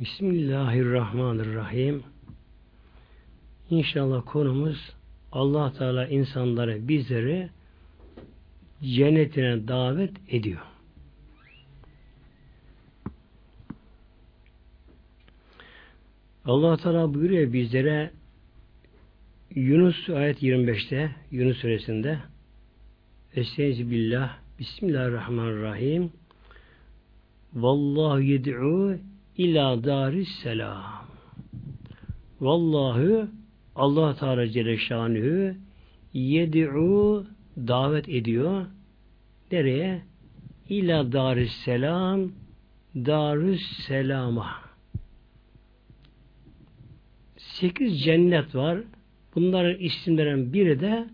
Bismillahirrahmanirrahim. İnşallah konumuz Allah Teala insanları, bizleri cennetine davet ediyor. Allah Teala buyuruyor bizlere Yunus ayet 25'te Yunus suresinde Estaizu billah Bismillahirrahmanirrahim Vallahu yed'u ila daris selam. Vallahu Allah Teala Celle yed'u davet ediyor. Nereye? İla daris selam darüs selama. Sekiz cennet var. Bunların isimlerinden biri de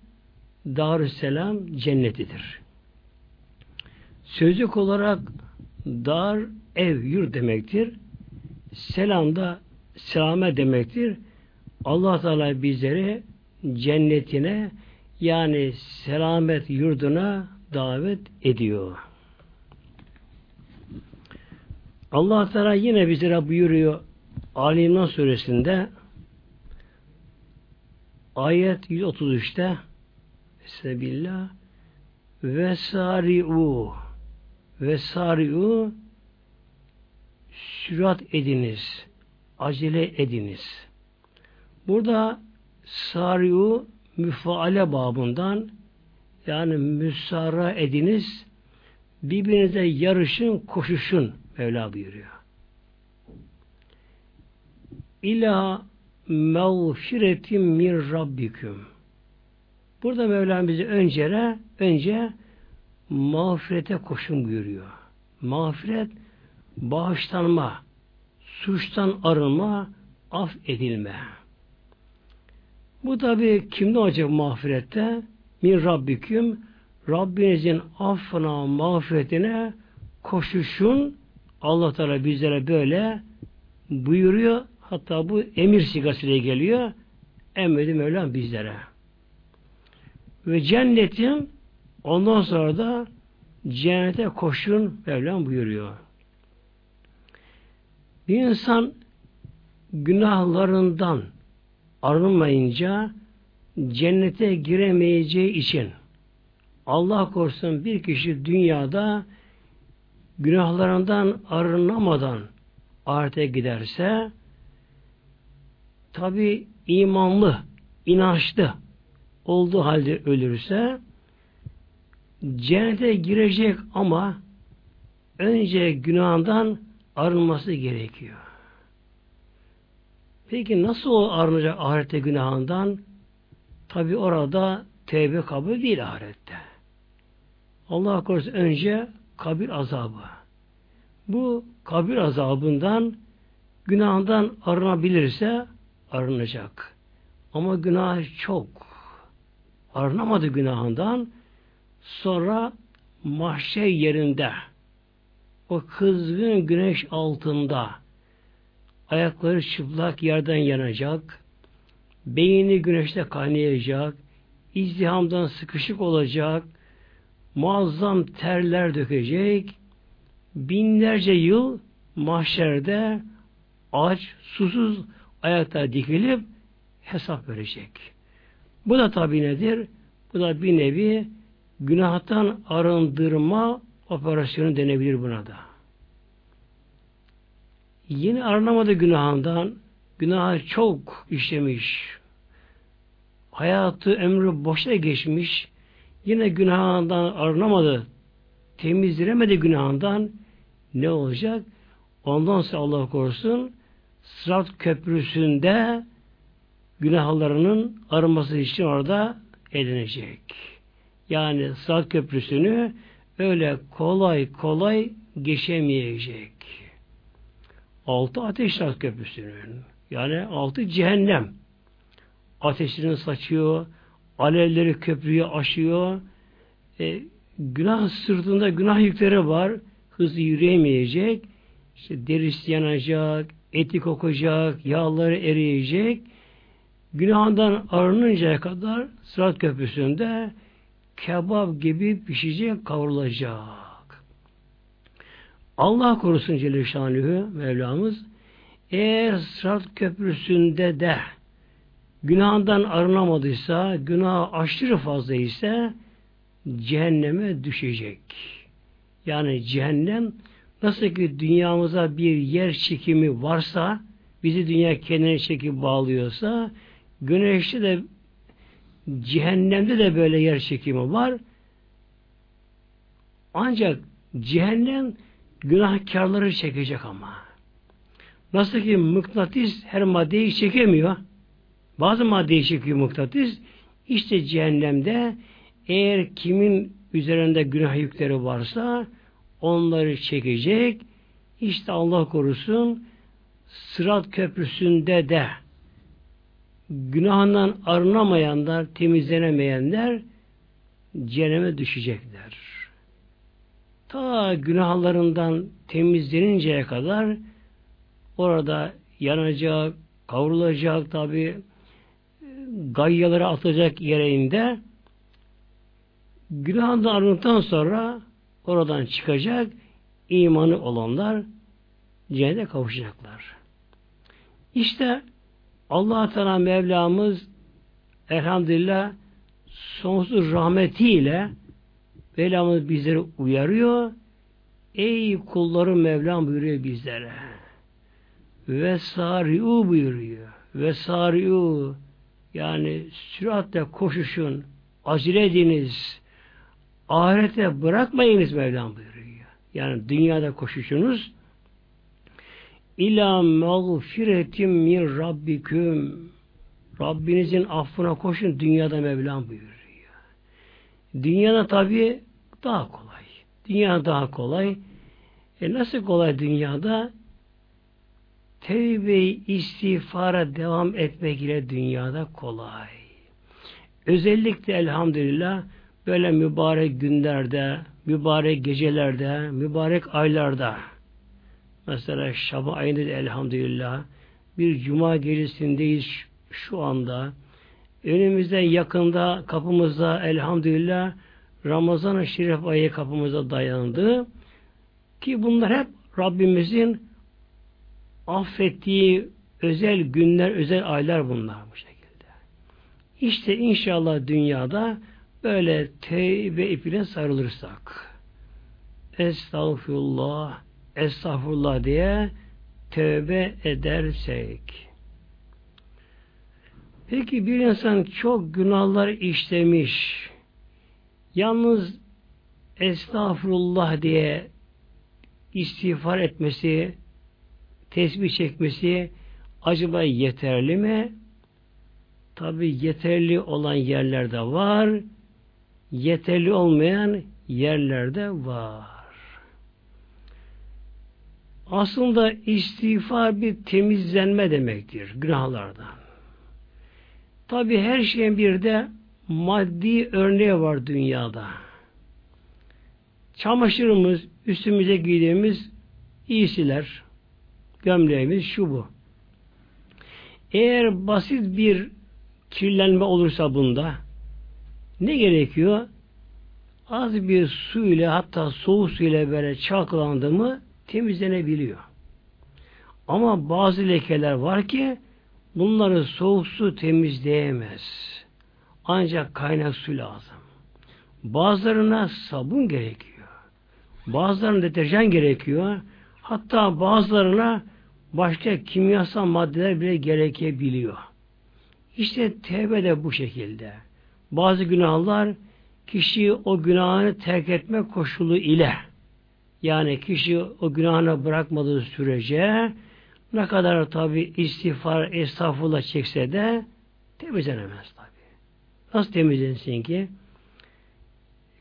Darüsselam cennetidir. Sözlük olarak dar ev yurt demektir. Selam da selame demektir. Allah Teala bizleri cennetine yani selamet yurduna davet ediyor. Allah Teala yine bizlere buyuruyor Ali İmran suresinde ayet 133'te Sebillah ve sari'u ve sari'u sürat ediniz acele ediniz. Burada sari'u müfaale babından yani müsara ediniz birbirinize yarışın, koşuşun Mevla buyuruyor. İla mağfiretim min rabbiküm. Burada Mevlam bizi öncere, önce mağfirete koşun buyuruyor. Mağfiret, bağışlanma, suçtan arınma, af edilme. Bu tabi kimde olacak mağfirette? Min Rabbiküm Rabbinizin affına, mağfiretine koşuşun Allah Teala bizlere böyle buyuruyor. Hatta bu emir sigasıyla geliyor. Emredi Mevlam bizlere. Ve cennetim ondan sonra da cennete koşun Mevlam buyuruyor. Bir insan günahlarından arınmayınca cennete giremeyeceği için Allah korusun bir kişi dünyada günahlarından arınamadan ahirete giderse tabi imanlı, inançlı olduğu halde ölürse cennete girecek ama önce günahından arınması gerekiyor. Peki nasıl o arınacak ahirette günahından? Tabi orada tevbe kabul değil ahirette. Allah korusun önce kabir azabı. Bu kabir azabından günahından arınabilirse arınacak. Ama günah çok. Arınamadı günahından sonra mahşer yerinde o kızgın güneş altında ayakları çıplak yerden yanacak, beyni güneşte kaynayacak, izdihamdan sıkışık olacak, muazzam terler dökecek, binlerce yıl mahşerde aç, susuz ayakta dikilip hesap verecek. Bu da tabi nedir? Bu da bir nevi günahtan arındırma operasyonu denebilir buna da. Yeni arınamadı günahından, günah çok işlemiş, hayatı, ömrü boşa geçmiş, yine günahından arınamadı, temizlenemedi günahından ne olacak? Ondan sonra Allah korusun Sırat Köprüsü'nde günahlarının arınması için orada edinecek. Yani Sırat Köprüsü'nü öyle kolay kolay geçemeyecek. Altı ateş Köprüsü'nün. Yani altı cehennem. Ateşini saçıyor, alevleri köprüyü aşıyor. E, günah sırtında günah yükleri var. Hızlı yürüyemeyecek. İşte derisi yanacak, eti kokacak, yağları eriyecek. Günahından arınıncaya kadar Sırat Köprüsü'nde kebap gibi pişecek, kavrulacak. Allah korusun Celle Şanlıhü Mevlamız Eğer Sırat Köprüsü'nde de günahından arınamadıysa, günah aşırı fazla ise cehenneme düşecek. Yani cehennem nasıl ki dünyamıza bir yer çekimi varsa, bizi dünya kendine çekip bağlıyorsa, güneşte de cehennemde de böyle yer çekimi var. Ancak cehennem günahkarları çekecek ama. Nasıl ki mıknatıs her maddeyi çekemiyor. Bazı maddeyi çekiyor mıknatıs. İşte cehennemde eğer kimin üzerinde günah yükleri varsa onları çekecek. İşte Allah korusun Sırat Köprüsü'nde de günahından arınamayanlar, temizlenemeyenler cehenneme düşecekler. Ta günahlarından temizleninceye kadar orada yanacak, kavrulacak tabi gayyaları atacak yereğinde günahından arındıktan sonra oradan çıkacak imanı olanlar cennete kavuşacaklar. İşte allah Teala Mevlamız elhamdülillah sonsuz rahmetiyle Mevlamız bizleri uyarıyor. Ey kullarım Mevlam buyuruyor bizlere. Ve sari'u buyuruyor. Ve sari'u yani süratle koşuşun, acele ediniz, ahirete bırakmayınız Mevlam buyuruyor. Yani dünyada koşuşunuz, İlâ mağfiretim min rabbiküm Rabbinizin affına koşun dünyada Mevlam buyuruyor. Dünyada tabi daha kolay. Dünya daha kolay. E nasıl kolay dünyada? tevbe istiğfara devam etmek ile dünyada kolay. Özellikle elhamdülillah böyle mübarek günlerde, mübarek gecelerde, mübarek aylarda mesela Şaban ayında da elhamdülillah bir cuma gecesindeyiz şu anda. Önümüzde yakında kapımızda elhamdülillah Ramazan-ı Şerif ayı kapımıza dayandı. Ki bunlar hep Rabbimizin affettiği özel günler, özel aylar bunlar bu şekilde. İşte inşallah dünyada böyle tevbe ipine sarılırsak estağfurullah estağfurullah diye tövbe edersek peki bir insan çok günahlar işlemiş yalnız estağfurullah diye istiğfar etmesi tesbih çekmesi acaba yeterli mi? Tabi yeterli olan yerlerde var, yeterli olmayan yerlerde var. Aslında istiğfar bir temizlenme demektir günahlardan. Tabi her şeyin bir de maddi örneği var dünyada. Çamaşırımız, üstümüze giydiğimiz iyisiler, gömleğimiz şu bu. Eğer basit bir kirlenme olursa bunda ne gerekiyor? Az bir su ile hatta soğuk su ile böyle çalkalandı mı temizlenebiliyor. Ama bazı lekeler var ki bunları soğuk su temizleyemez. Ancak kaynak su lazım. Bazılarına sabun gerekiyor. Bazılarına deterjan gerekiyor. Hatta bazılarına başka kimyasal maddeler bile gerekebiliyor. İşte tevbe de bu şekilde. Bazı günahlar kişi o günahını terk etme koşulu ile yani kişi o günahını bırakmadığı sürece ne kadar tabi istiğfar, estağfurullah çekse de temizlenemez tabi. Nasıl temizlensin ki?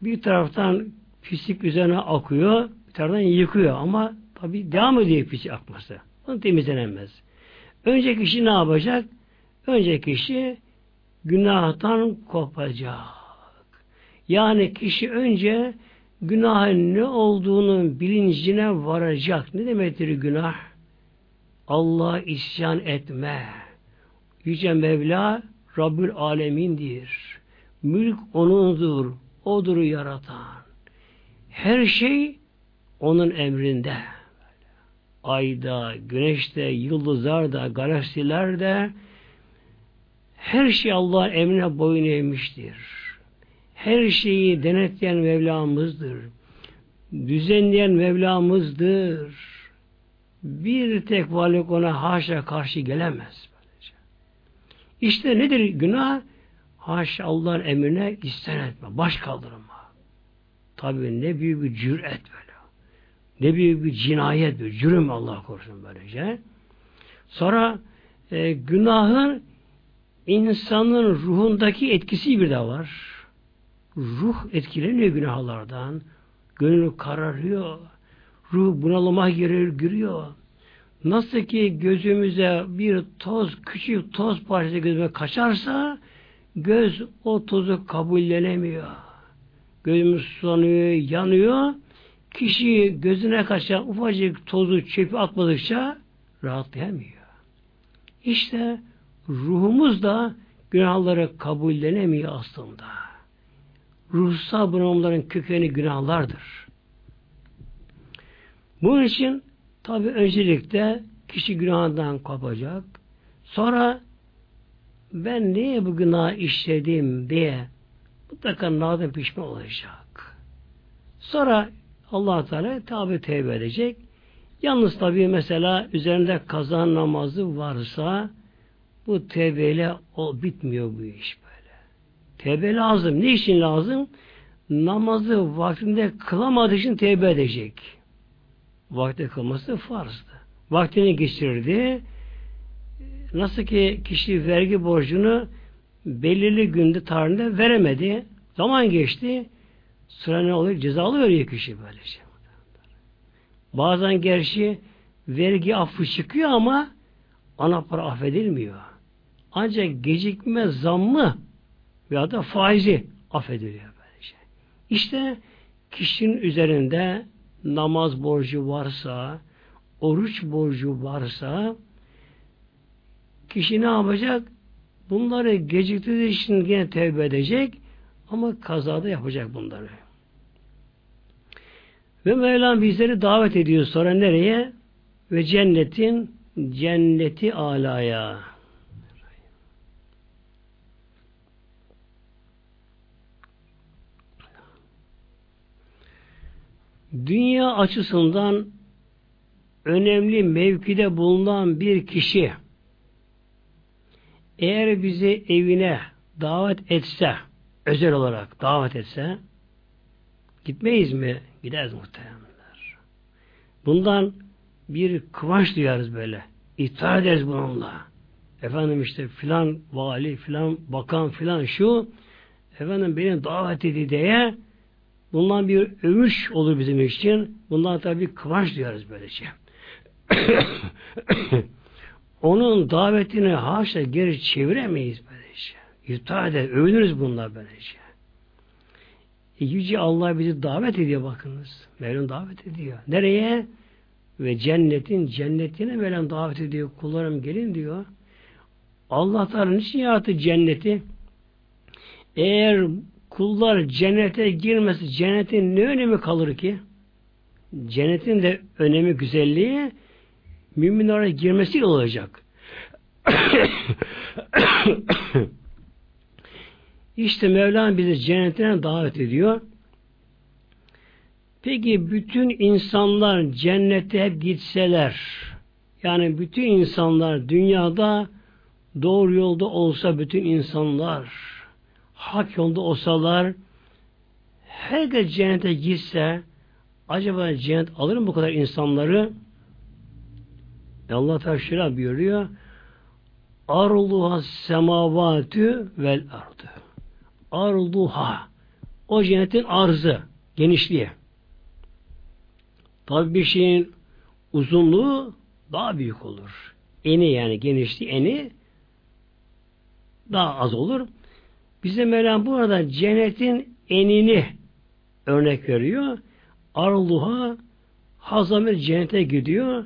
Bir taraftan pislik üzerine akıyor, bir taraftan yıkıyor ama tabi devam ediyor pislik akması. Onu temizlenemez. Önce kişi ne yapacak? Önce kişi günahtan kopacak. Yani kişi önce günahın ne olduğunun bilincine varacak. Ne demektir günah? Allah isyan etme. Yüce Mevla Rabbül Alemin'dir. Mülk O'nundur. O'dur yaratan. Her şey O'nun emrinde. ayda, güneşte, yıldızlarda, galaksilerde her şey Allah'ın emrine boyun eğmiştir. Her şeyi denetleyen Mevlamızdır. Düzenleyen Mevlamızdır. Bir tek varlık ona haşa karşı gelemez. İşte nedir günah? Haşa Allah'ın emrine isyan etme, baş kaldırma. Tabi ne büyük bir cüret böyle. Ne büyük bir cinayet, bir cürüm Allah korusun böylece. Sonra e, günahın insanın ruhundaki etkisi bir de var. Ruh etkileniyor günahlardan. Gönül kararıyor. Ruh bunalıma girer, giriyor. Nasıl ki gözümüze bir toz, küçük toz parçası gözüme kaçarsa göz o tozu kabullenemiyor. Gözümüz sulanıyor, yanıyor. Kişi gözüne kaçan ufacık tozu çöpü atmadıkça rahatlayamıyor. İşte ruhumuz da günahları kabullenemiyor aslında. Ruhsal bunalımların kökeni günahlardır. Bunun için tabi öncelikle kişi günahından kopacak. Sonra ben niye bu günah işledim diye mutlaka nadan pişman olacak. Sonra allah Teala tabi tevbe edecek. Yalnız tabi mesela üzerinde kazan namazı varsa bu tevbeyle o bitmiyor bu iş. Tevbe lazım. Ne için lazım? Namazı vaktinde kılamadığı için tevbe edecek. Vakti kılması farzdı. Vaktini geçirdi. Nasıl ki kişi vergi borcunu belirli günde tarihinde veremedi. Zaman geçti. Sıra ne oluyor? Cezalı veriyor kişi böylece. Bazen gerçi vergi affı çıkıyor ama ana para affedilmiyor. Ancak gecikme zammı veya da faizi affediliyor böylece. İşte kişinin üzerinde namaz borcu varsa, oruç borcu varsa kişi ne yapacak? Bunları geciktirdiği için yine tevbe edecek ama kazada yapacak bunları. Ve Mevlam bizleri davet ediyor sonra nereye? Ve cennetin cenneti alaya. Dünya açısından önemli mevkide bulunan bir kişi eğer bizi evine davet etse, özel olarak davet etse, gitmeyiz mi? Gideriz muhtemelenler. Bundan bir kıvanç duyarız böyle. İftihar ederiz bununla. Efendim işte filan vali, filan bakan, filan şu, efendim beni davet edildi diye bundan bir övüş olur bizim için. Bundan tabi kıvanç duyarız böylece. Onun davetini haşa geri çeviremeyiz böylece. İftihar eder, övünürüz bunlar böylece. E, Yüce Allah bizi davet ediyor bakınız. Mevlam davet ediyor. Nereye? Ve cennetin cennetine Mevlam davet ediyor. Kullarım gelin diyor. Allah Teala niçin yarattı cenneti? Eğer kullar cennete girmesi cennetin ne önemi kalır ki? Cennetin de önemi güzelliği müminlere girmesiyle olacak. İşte Mevlam bizi cennetine davet ediyor. Peki bütün insanlar cennete hep gitseler, yani bütün insanlar dünyada doğru yolda olsa bütün insanlar, hak yolda olsalar, herkes cennete gitse, acaba cennet alır mı bu kadar insanları? Allah Teala buyuruyor, Arluha semavatü vel ardı. Arluha. O cennetin arzı, genişliği. Tabi bir şeyin uzunluğu daha büyük olur. Eni yani genişliği eni daha az olur. Bize Mevlam burada cennetin enini örnek veriyor. Arluha hazamir cennete gidiyor.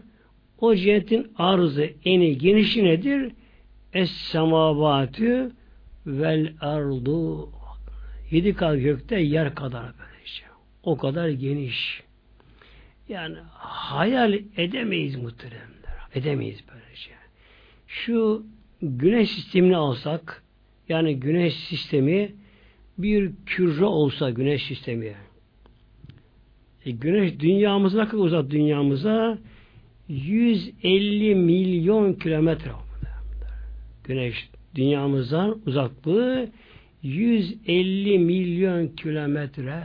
O cennetin arzı, eni, genişi nedir? Es-semavatü vel ardu yedi kat gökte yer kadar böylece. O kadar geniş. Yani hayal edemeyiz muhteremler. Edemeyiz böylece. Şu güneş sistemini alsak, yani güneş sistemi bir küre olsa güneş sistemi. E, güneş dünyamıza ne kadar uzak dünyamıza? 150 milyon kilometre. Güneş dünyamızdan uzaklığı 150 milyon kilometre.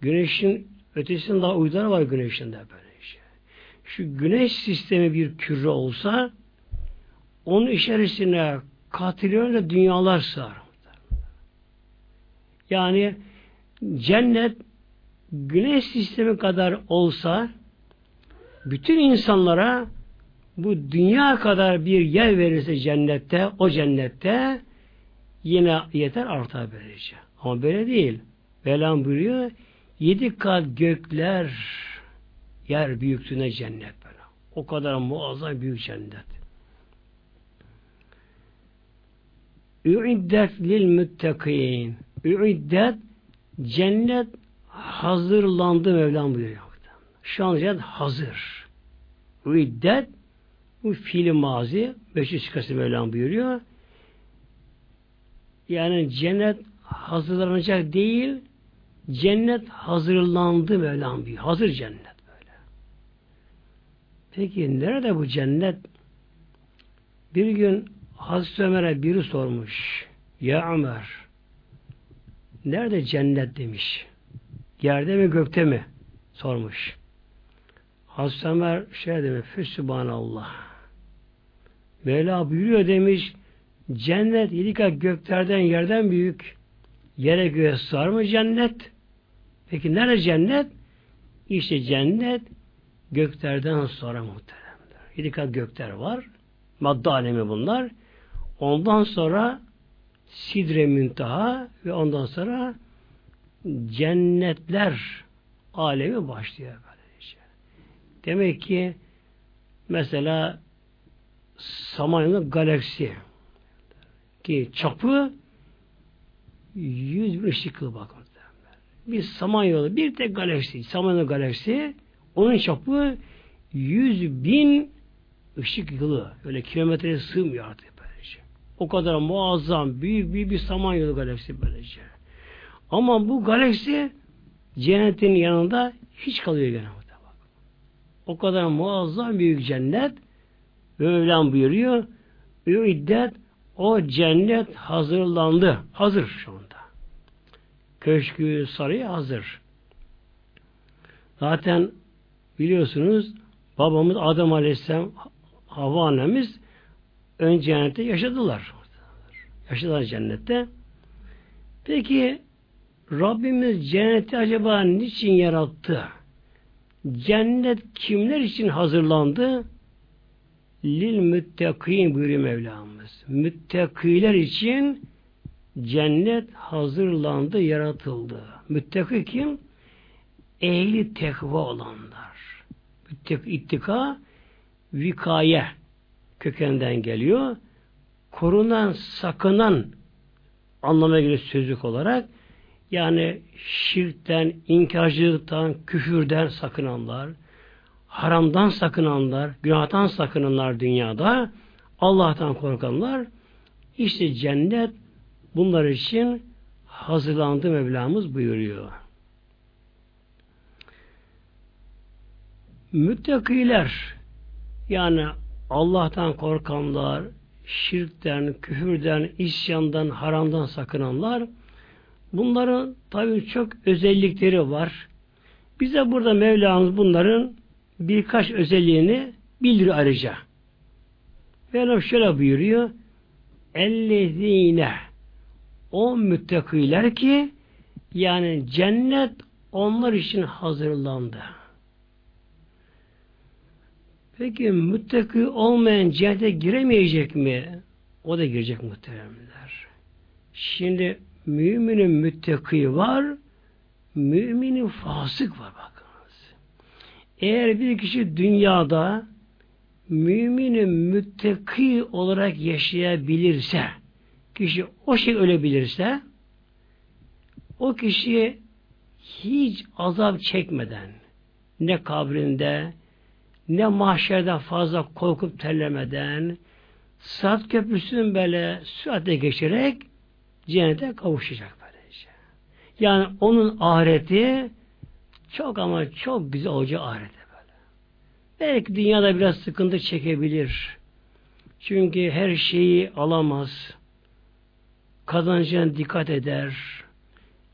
Güneşin ötesinde daha uydular var güneşin de böyle. Şu güneş sistemi bir küre olsa onun içerisine katrilyonla dünyalar sığar. Yani cennet güneş sistemi kadar olsa bütün insanlara bu dünya kadar bir yer verirse cennette, o cennette yine yeter artar böylece. Ama böyle değil. Velam buyuruyor, yedi kat gökler yer büyüklüğüne cennet böyle. O kadar muazzam büyük cennet. Ü'iddet lil müttakîn. Ü'iddet cennet hazırlandı Mevlam buyuruyor. Şu an cennet hazır. Ü'iddet bu fiili mazi beşi çıkası Mevlam buyuruyor. Yani cennet hazırlanacak değil cennet hazırlandı Mevlam buyuruyor. Hazır cennet böyle. Peki nerede bu cennet? Bir gün Hazreti Ömer'e biri sormuş. Ya Ömer nerede cennet demiş. Yerde mi gökte mi? Sormuş. Hazreti Ömer şey demiş. Füsübhanallah. Mevla buyuruyor demiş. Cennet yedi göklerden yerden büyük. Yere göğe sığar mı cennet? Peki nerede cennet? İşte cennet göklerden sonra muhteremdir. Yedi gökler var. Madde alemi bunlar. Ondan sonra sidre müntaha ve ondan sonra cennetler alemi başlıyor böylece. Demek ki mesela Samanyolu galaksi ki çapı 100 bin ışık yılı bakın. Bir Samanyolu bir tek galaksi, Samanyolu galaksi onun çapı 100 bin ışık yılı. Öyle kilometreye sığmıyor artık. O kadar muazzam, büyük büyük bir Samanyolu galaksi böylece. Ama bu galaksi cennetin yanında hiç kalıyor gene. O kadar muazzam büyük cennet Mevlam buyuruyor. Üiddet o cennet hazırlandı. Hazır şu anda. Köşkü, sarayı hazır. Zaten biliyorsunuz babamız Adem Aleyhisselam Havva annemiz ön cennette yaşadılar. Yaşadılar cennette. Peki Rabbimiz cenneti acaba niçin yarattı? Cennet kimler için hazırlandı? Lil müttakîn buyuruyor Mevlamız. Müttakiler için cennet hazırlandı, yaratıldı. Müttaki kim? Ehli tekva olanlar. Müttaki ittika vikaye kökenden geliyor. Korunan, sakınan anlamına göre sözlük olarak yani şirkten, inkarcılıktan, küfürden sakınanlar, haramdan sakınanlar, günahtan sakınanlar dünyada, Allah'tan korkanlar, işte cennet bunlar için hazırlandı Mevlamız buyuruyor. Müttakiler yani Allah'tan korkanlar, şirkten, küfürden, isyandan, haramdan sakınanlar bunların tabii çok özellikleri var. Bize burada Mevlamız bunların birkaç özelliğini bildiriyor ayrıca. Mevlam şöyle buyuruyor. Ellezine o müttakiler ki yani cennet onlar için hazırlandı. Peki müttaki olmayan cennete giremeyecek mi? O da girecek muhteremler. Şimdi müminin müttaki var, müminin fasık var bak. Eğer bir kişi dünyada müminin müttaki olarak yaşayabilirse, kişi o şey ölebilirse, o kişi hiç azap çekmeden, ne kabrinde, ne mahşerden fazla korkup terlemeden, Sırat köprüsünün böyle süratle geçerek cennete kavuşacak böylece. Yani onun ahireti çok ama çok güzel olacak ahireti böyle. Belki dünyada biraz sıkıntı çekebilir. Çünkü her şeyi alamaz. Kazancına dikkat eder.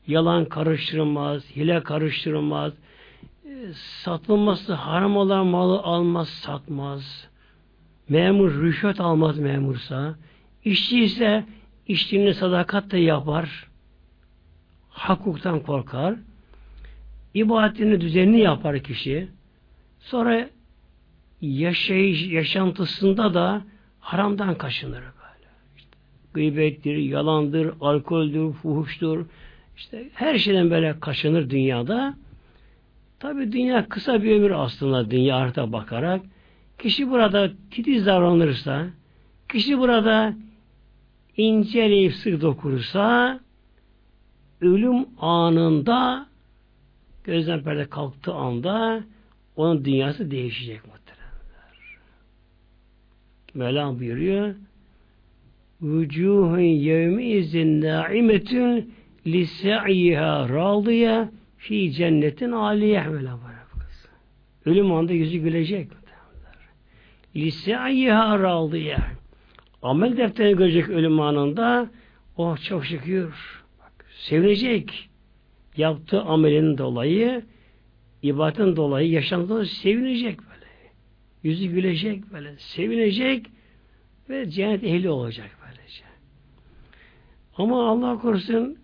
Yalan karıştırmaz, hile karıştırmaz. Satılması haram olan malı almaz, satmaz Memur rüşvet almaz memursa. İşçi ise işçinin sadakat da yapar. Hakuktan korkar. İbadetini düzenli yapar kişi. Sonra yaşayış, yaşantısında da haramdan kaçınır böyle. İşte gıybettir, yalandır, alkoldür, fuhuştur. İşte her şeyden böyle kaçınır dünyada. Tabi dünya kısa bir ömür aslında dünya artığa bakarak. Kişi burada titiz davranırsa, kişi burada inceleyip sık dokunursa, ölüm anında gözden perde kalktığı anda onun dünyası değişecek muhteremler. Mevlam buyuruyor Vücuhun yevmi izin naimetün lise'yiha radiye fi cennetin aliye Mevlam Ölüm anda yüzü gülecek. Lisa'yiha radiye. Amel defterini görecek ölüm anında oh çok şükür. Bak, sevinecek. Yaptığı amelin dolayı ibadetin dolayı yaşamda sevinecek böyle. Yüzü gülecek böyle. Sevinecek ve cennet ehli olacak böylece. Ama Allah korusun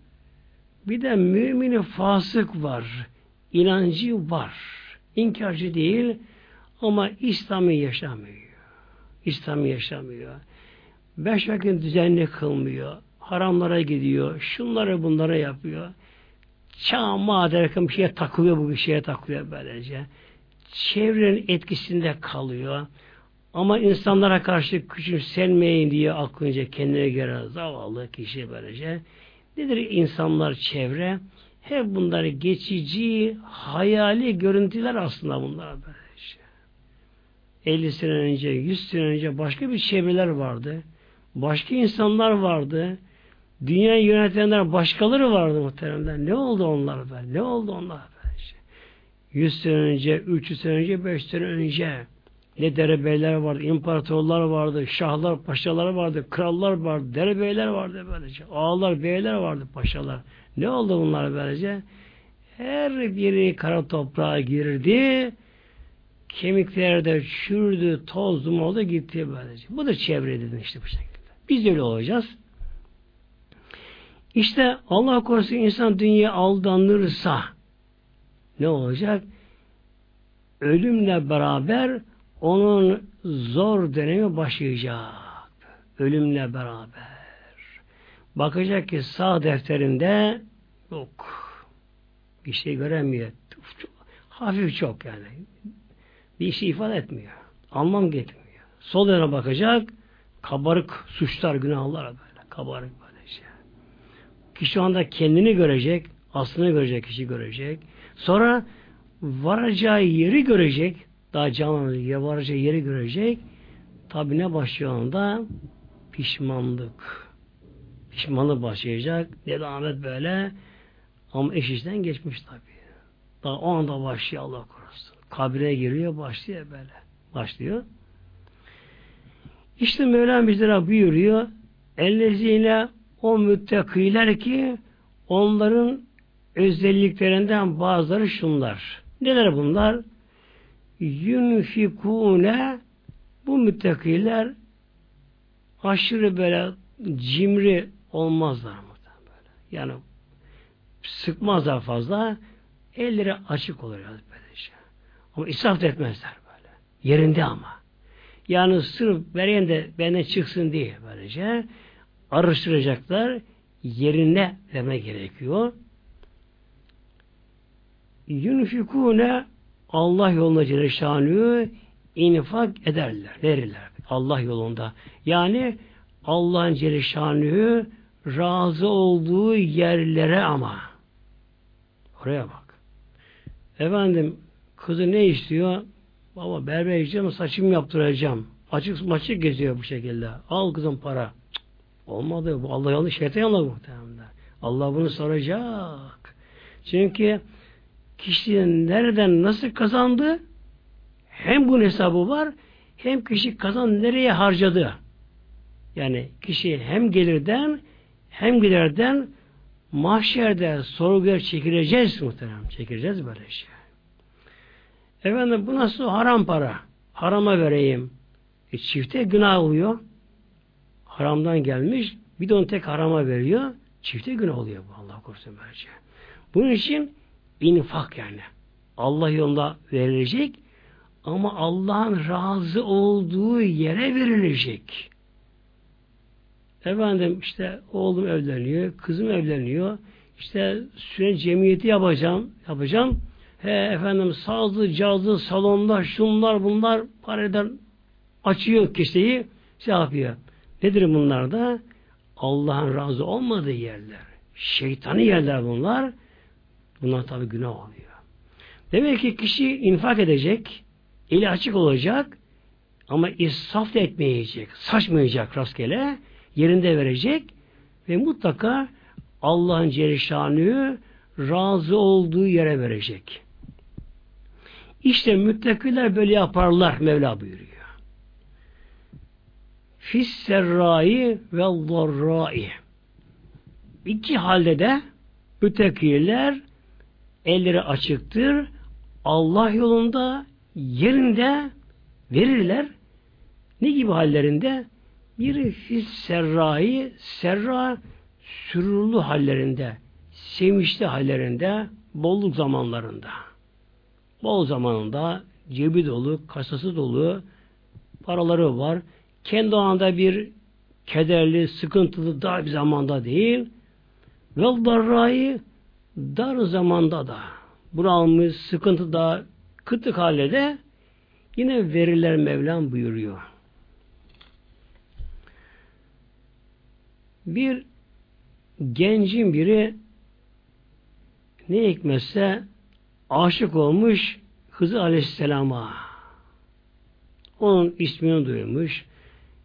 bir de mümini fasık var. inancı var. İnkarcı değil ama İslam'ı yaşamıyor. İslam'ı yaşamıyor. Beş vakit düzenli kılmıyor. Haramlara gidiyor. Şunları bunlara yapıyor. Çağ maderken bir şeye takılıyor bu bir şeye takılıyor böylece. Çevrenin etkisinde kalıyor. Ama insanlara karşı küçümsenmeyin diye aklınca kendine göre zavallı kişi böylece. Nedir insanlar çevre? Hep bunları geçici, hayali görüntüler aslında bunlar böyle. 50 sene önce, 100 sene önce başka bir çevreler vardı. Başka insanlar vardı. Dünyayı yönetenler başkaları vardı muhteremler. Ne oldu onlar be? Ne oldu onlar be? 100 sene önce, 300 sene önce, 5 sene önce ne derebeyler vardı, imparatorlar vardı, şahlar, paşalar vardı, krallar vardı, derebeyler vardı böylece. Ağalar, beyler vardı, paşalar. Ne oldu bunlar böylece? Her biri kara toprağa girdi, Kemikler de çürdü, toz oldu gitti böylece. Bu da çevre işte bu şekilde. Biz öyle olacağız. İşte Allah korusun insan dünya aldanırsa ne olacak? Ölümle beraber onun zor dönemi başlayacak. Ölümle beraber. Bakacak ki sağ defterinde yok. Bir şey göremiyor. Hafif çok yani bir şey ifade etmiyor. Anlam getirmiyor. Sol yana bakacak, kabarık suçlar, günahlar böyle. Kabarık böyle şey. Kişi anda kendini görecek, aslını görecek, kişi görecek. Sonra varacağı yeri görecek, daha canlı varacağı yeri görecek. Tabi ne başlıyor anda? Pişmanlık. Pişmanlık başlayacak. Devam böyle. Ama iş işten geçmiş tabi. Daha o anda başlıyor Allah korusun kabire giriyor, başlıyor böyle. Başlıyor. İşte Mevlam bizlere buyuruyor ellezine o müttakiler ki onların özelliklerinden bazıları şunlar. Neler bunlar? Yunfikune bu müttakiler aşırı böyle cimri olmazlar? Böyle. Yani sıkmazlar fazla. Elleri açık olur. Ama israf etmezler böyle. Yerinde ama. Yani sırf veren de benden çıksın diye böylece arıştıracaklar yerine verme gerekiyor. Yunfikune Allah yolunda Celle infak ederler, verirler. Allah yolunda. Yani Allah'ın Celle razı olduğu yerlere ama. Oraya bak. Efendim Kızı ne istiyor? Baba berber gideceğim, saçımı yaptıracağım. Açık maçık geziyor bu şekilde. Al kızım para. Cık, olmadı. Bu Allah yanlış şeytan yanlış muhtemelen. Allah bunu soracak. Çünkü kişinin nereden nasıl kazandı hem bunun hesabı var hem kişi kazan nereye harcadı. Yani kişi hem gelirden hem giderden mahşerde sorguya çekileceğiz muhterem. Çekileceğiz böyle şey. Efendim bu nasıl haram para? Harama vereyim. E, çifte günah oluyor. Haramdan gelmiş. Bir de onu tek harama veriyor. Çifte günah oluyor bu Allah korusun böylece. Bunun için infak yani. Allah yolunda verilecek ama Allah'ın razı olduğu yere verilecek. Efendim işte oğlum evleniyor, kızım evleniyor. İşte süre cemiyeti yapacağım, yapacağım. He efendim sazlı, cazlı, salonlar, şunlar, bunlar paradan açıyor kişiyi, şey yapıyor. Nedir bunlar da? Allah'ın razı olmadığı yerler. Şeytani yerler bunlar. Bunlar tabi günah oluyor. Demek ki kişi infak edecek, eli açık olacak ama israf da etmeyecek, saçmayacak rastgele, yerinde verecek ve mutlaka Allah'ın Celleşanı'yı razı olduğu yere verecek. İşte müttakiler böyle yaparlar Mevla buyuruyor. Fisserrai ve zarrai. İki halde de müttakiler elleri açıktır. Allah yolunda yerinde verirler. Ne gibi hallerinde? Biri fis serrayı, serra sürurlu hallerinde, sevinçli hallerinde, bolluk zamanlarında. Bol zamanında cebi dolu, kasası dolu, paraları var. Kendi anda bir kederli, sıkıntılı dar bir zamanda değil. Vel darrayı dar zamanda da bunalmış, sıkıntı da kıtlık halde de yine veriler Mevlam buyuruyor. Bir gencin biri ne hikmetse aşık olmuş Hızır Aleyhisselam'a. Onun ismini duymuş,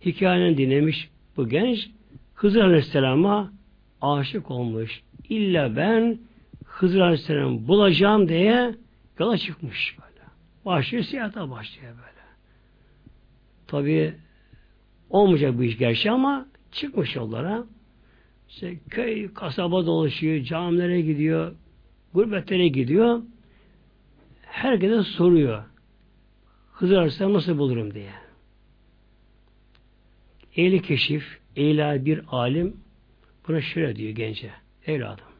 hikayeni dinlemiş bu genç Hızır Aleyhisselam'a aşık olmuş. İlla ben Hızır Aleyhisselam'ı bulacağım diye yola çıkmış böyle. Başlıyor siyahata başlıyor böyle. Tabi olmayacak bu iş gerçi ama çıkmış yollara. İşte köy, kasaba dolaşıyor, camilere gidiyor, gurbetlere gidiyor. Herkese soruyor. Hızır Aleyhisselam nasıl bulurum diye. Ehli keşif, ehli bir alim buna şöyle diyor gence. Evladım.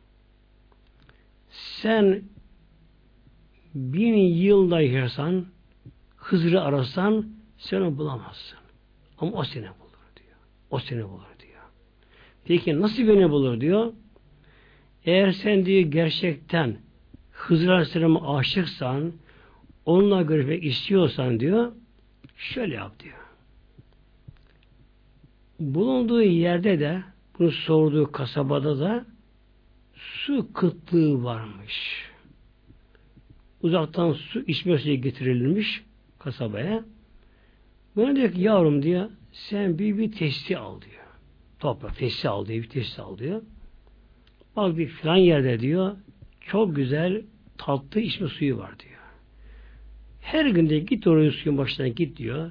Sen bin yılda yaşasan Hızır'ı arasan sen onu bulamazsın. Ama o seni bulur diyor. O seni bulur diyor. Peki nasıl beni bulur diyor. Eğer sen diyor gerçekten Hızır Aleyhisselam'a aşıksan onunla görüşmek istiyorsan diyor şöyle yap diyor. Bulunduğu yerde de bunu sorduğu kasabada da su kıtlığı varmış. Uzaktan su içme suyu getirilmiş kasabaya. Buna diyor ki yavrum diyor sen bir bir testi al diyor. Toprak testi al diyor. Bir testi al diyor. Bak bir filan yerde diyor çok güzel tatlı içme suyu var diyor. Her günde git oraya suyun başına git diyor.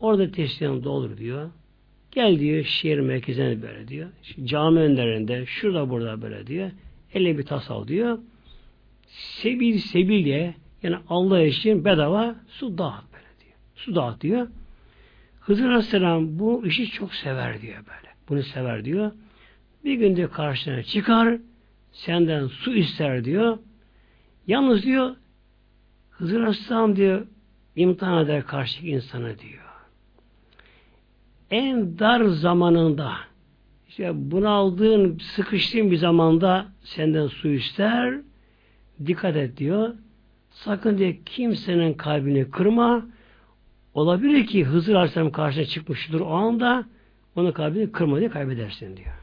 Orada testilerini doldur diyor. Gel diyor şehir merkezine böyle diyor. Cami önlerinde şurada burada böyle diyor. Elle bir tas al diyor. Sebil sebil diye yani Allah için bedava su dağıt böyle diyor. Su dağıt diyor. Hızır Aleyhisselam bu işi çok sever diyor böyle. Bunu sever diyor. Bir günde karşına çıkar senden su ister diyor. Yalnız diyor Hızır Aleyhisselam diyor imtihan eder karşı insana diyor. En dar zamanında işte bunaldığın, sıkıştığın bir zamanda senden su ister. Dikkat et diyor. Sakın diye kimsenin kalbini kırma. Olabilir ki Hızır Aleyhisselam karşına çıkmıştır o anda onun kalbini kırma diye kaybedersin diyor.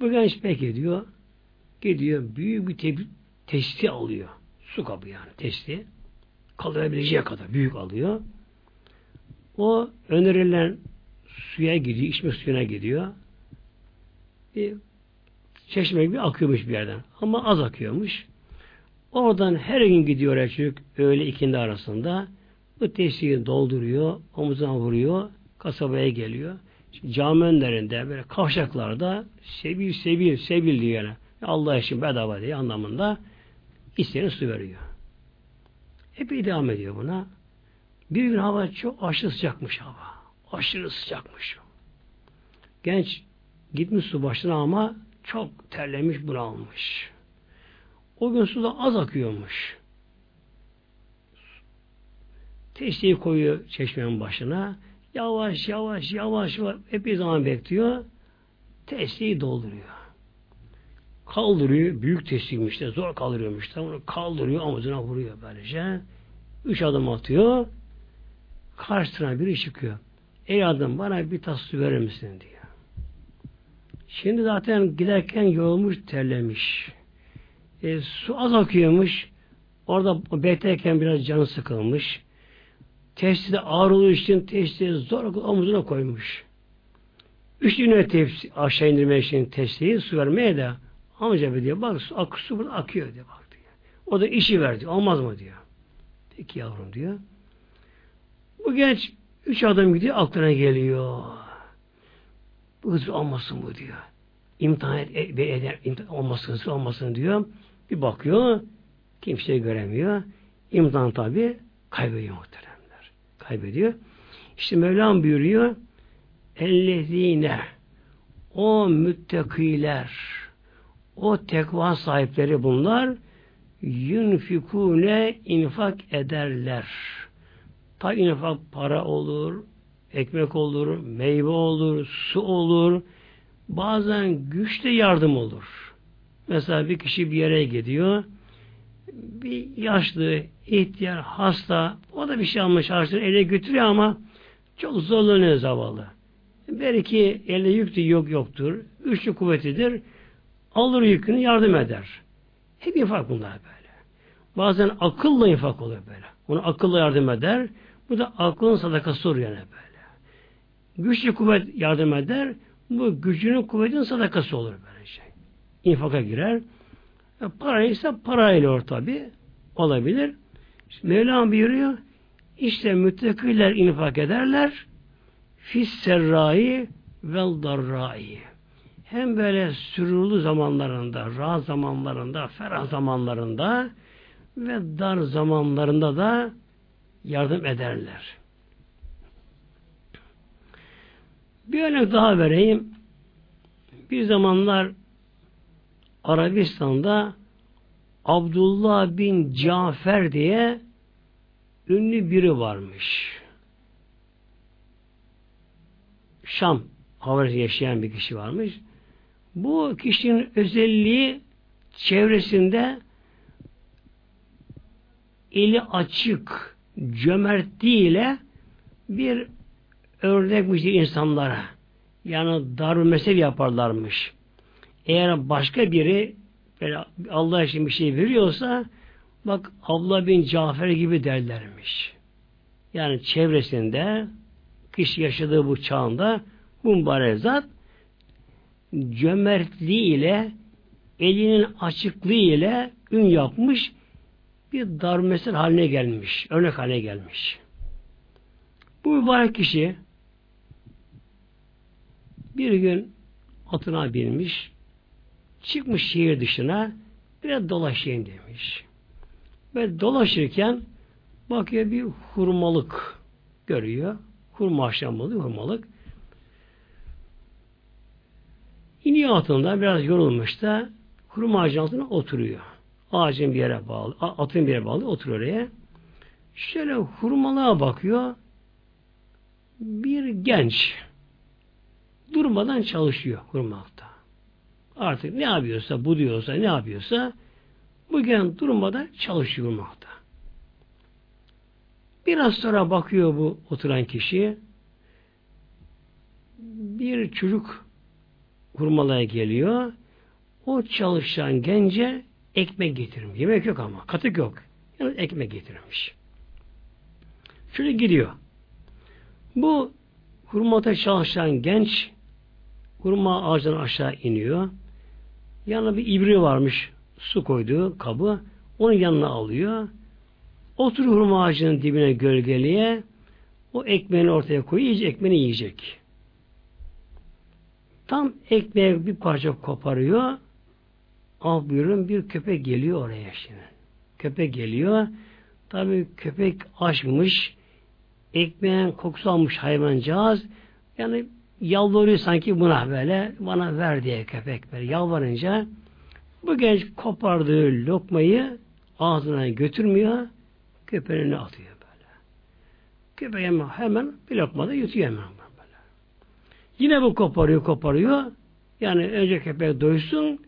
Bu genç peki diyor. Gidiyor büyük bir te testi alıyor. Su kabı yani testi. Kaldırabileceği kadar büyük alıyor. O önerilen suya gidiyor, içme suyuna gidiyor. Bir çeşme gibi akıyormuş bir yerden. Ama az akıyormuş. Oradan her gün gidiyor çocuk öğle ikindi arasında. Bu testiyi dolduruyor, omuzuna vuruyor, kasabaya geliyor. Şimdi cami önlerinde böyle kavşaklarda sebil sebil sebil diyor yani. Allah için bedava diye anlamında isteyene su veriyor. Epey devam ediyor buna. Bir gün hava çok aşırı sıcakmış hava. Aşırı sıcakmış. Genç gitmiş su başına ama çok terlemiş, bunalmış. O gün su da az akıyormuş. Teşteyi koyuyor çeşmenin başına. Yavaş yavaş yavaş epey zaman bekliyor. Testiyi dolduruyor. Kaldırıyor. Büyük testiymiş de zor kaldırıyormuş da. Onu kaldırıyor omuzuna vuruyor böylece. Üç adım atıyor. Karşısına biri çıkıyor. Ey adam bana bir tas su verir misin diyor. Şimdi zaten giderken yorulmuş, terlemiş. E, su az akıyormuş. Orada beklerken biraz canı sıkılmış. Testi de ağır olduğu için testi zor omuzuna koymuş. Üç güne tepsi aşağı indirmek için testiyi su vermeye de amca bir diyor bak su, ak, su burada akıyor diyor bak diyor. O da işi verdi. Olmaz mı diyor. Peki yavrum diyor. Bu genç üç adım gidiyor aklına geliyor. Bu hızlı olmasın bu diyor. İmtihan et, eder, imtihan olmasın, hızlı olmasın diyor. Bir bakıyor, kimse göremiyor. İmtihan tabi kaybediyor muhteremler. Kaybediyor. İşte Mevlam buyuruyor, ellezine o müttakiler o tekva sahipleri bunlar yunfikune infak ederler. Ta infak para olur, ekmek olur, meyve olur, su olur. Bazen güçle yardım olur. Mesela bir kişi bir yere gidiyor. Bir yaşlı, ihtiyar, hasta o da bir şey almış harçları ele götürüyor ama çok zorlanıyor zavallı. Belki elde yük yok yoktur. Güçlü kuvvetidir. Alır yükünü yardım eder. Hep infak bunlar böyle. Bazen akılla infak oluyor böyle. Onu akılla yardım eder. Bu da aklın sadakası olur yani böyle. Güçlü kuvvet yardım eder. Bu gücünün kuvvetin sadakası olur böyle şey. İnfaka girer. E, para ise parayla olur tabi. Olabilir. İşte Mevlam buyuruyor. İşte müttakiler infak ederler. Fis serrai vel darrai. Hem böyle sürurlu zamanlarında, rahat zamanlarında, ferah zamanlarında ve dar zamanlarında da yardım ederler. Bir örnek daha vereyim. Bir zamanlar Arabistan'da Abdullah bin Cafer diye ünlü biri varmış. Şam havarisi yaşayan bir kişi varmış. Bu kişinin özelliği çevresinde eli açık, cömertliğiyle bir örnekmiş insanlara. Yani darül mesel yaparlarmış. Eğer başka biri böyle Allah için bir şey veriyorsa bak Allah bin Cafer gibi derlermiş. Yani çevresinde kişi yaşadığı bu çağında mübarek zat cömertliği ile elinin açıklığı ile ün yapmış bir darmesel haline gelmiş. Örnek haline gelmiş. Bu mübarek kişi bir gün atına binmiş çıkmış şehir dışına biraz dolaşayım demiş. Ve dolaşırken bakıyor bir hurmalık görüyor. Hurma aşamalı hurmalık. İniyor atından biraz yorulmuş da hurma ağacının altına oturuyor. Ağacın bir yere bağlı, atın bir yere bağlı oturuyor oraya. Şöyle hurmalığa bakıyor. Bir genç durmadan çalışıyor hurmalıkta. Artık ne yapıyorsa, bu diyorsa, ne yapıyorsa bu genç durmadan çalışıyor hurmalıkta. Biraz sonra bakıyor bu oturan kişi bir çocuk hurmalığa geliyor. O çalışan gence ekmek getirmiş. Yemek yok ama. Katık yok. Yani ekmek getirmiş. Şöyle gidiyor. Bu hurmata çalışan genç hurma ağacından aşağı iniyor. Yanına bir ibri varmış. Su koyduğu kabı. Onun yanına alıyor. Oturuyor hurma ağacının dibine gölgeliğe. O ekmeğini ortaya koyuyor. Ekmeğini yiyecek. Tam ekmeğe bir parça koparıyor. Al buyurun bir köpek geliyor oraya şimdi. Köpek geliyor. Tabi köpek açmış. Ekmeğin kokusu almış hayvancağız. Yani yalvarıyor sanki buna böyle bana ver diye köpek böyle yalvarınca bu genç kopardığı lokmayı ağzına götürmüyor köpeğine atıyor böyle. Köpek hemen, hemen bir lokmada yutuyor hemen böyle. Yine bu koparıyor koparıyor yani önce köpek doysun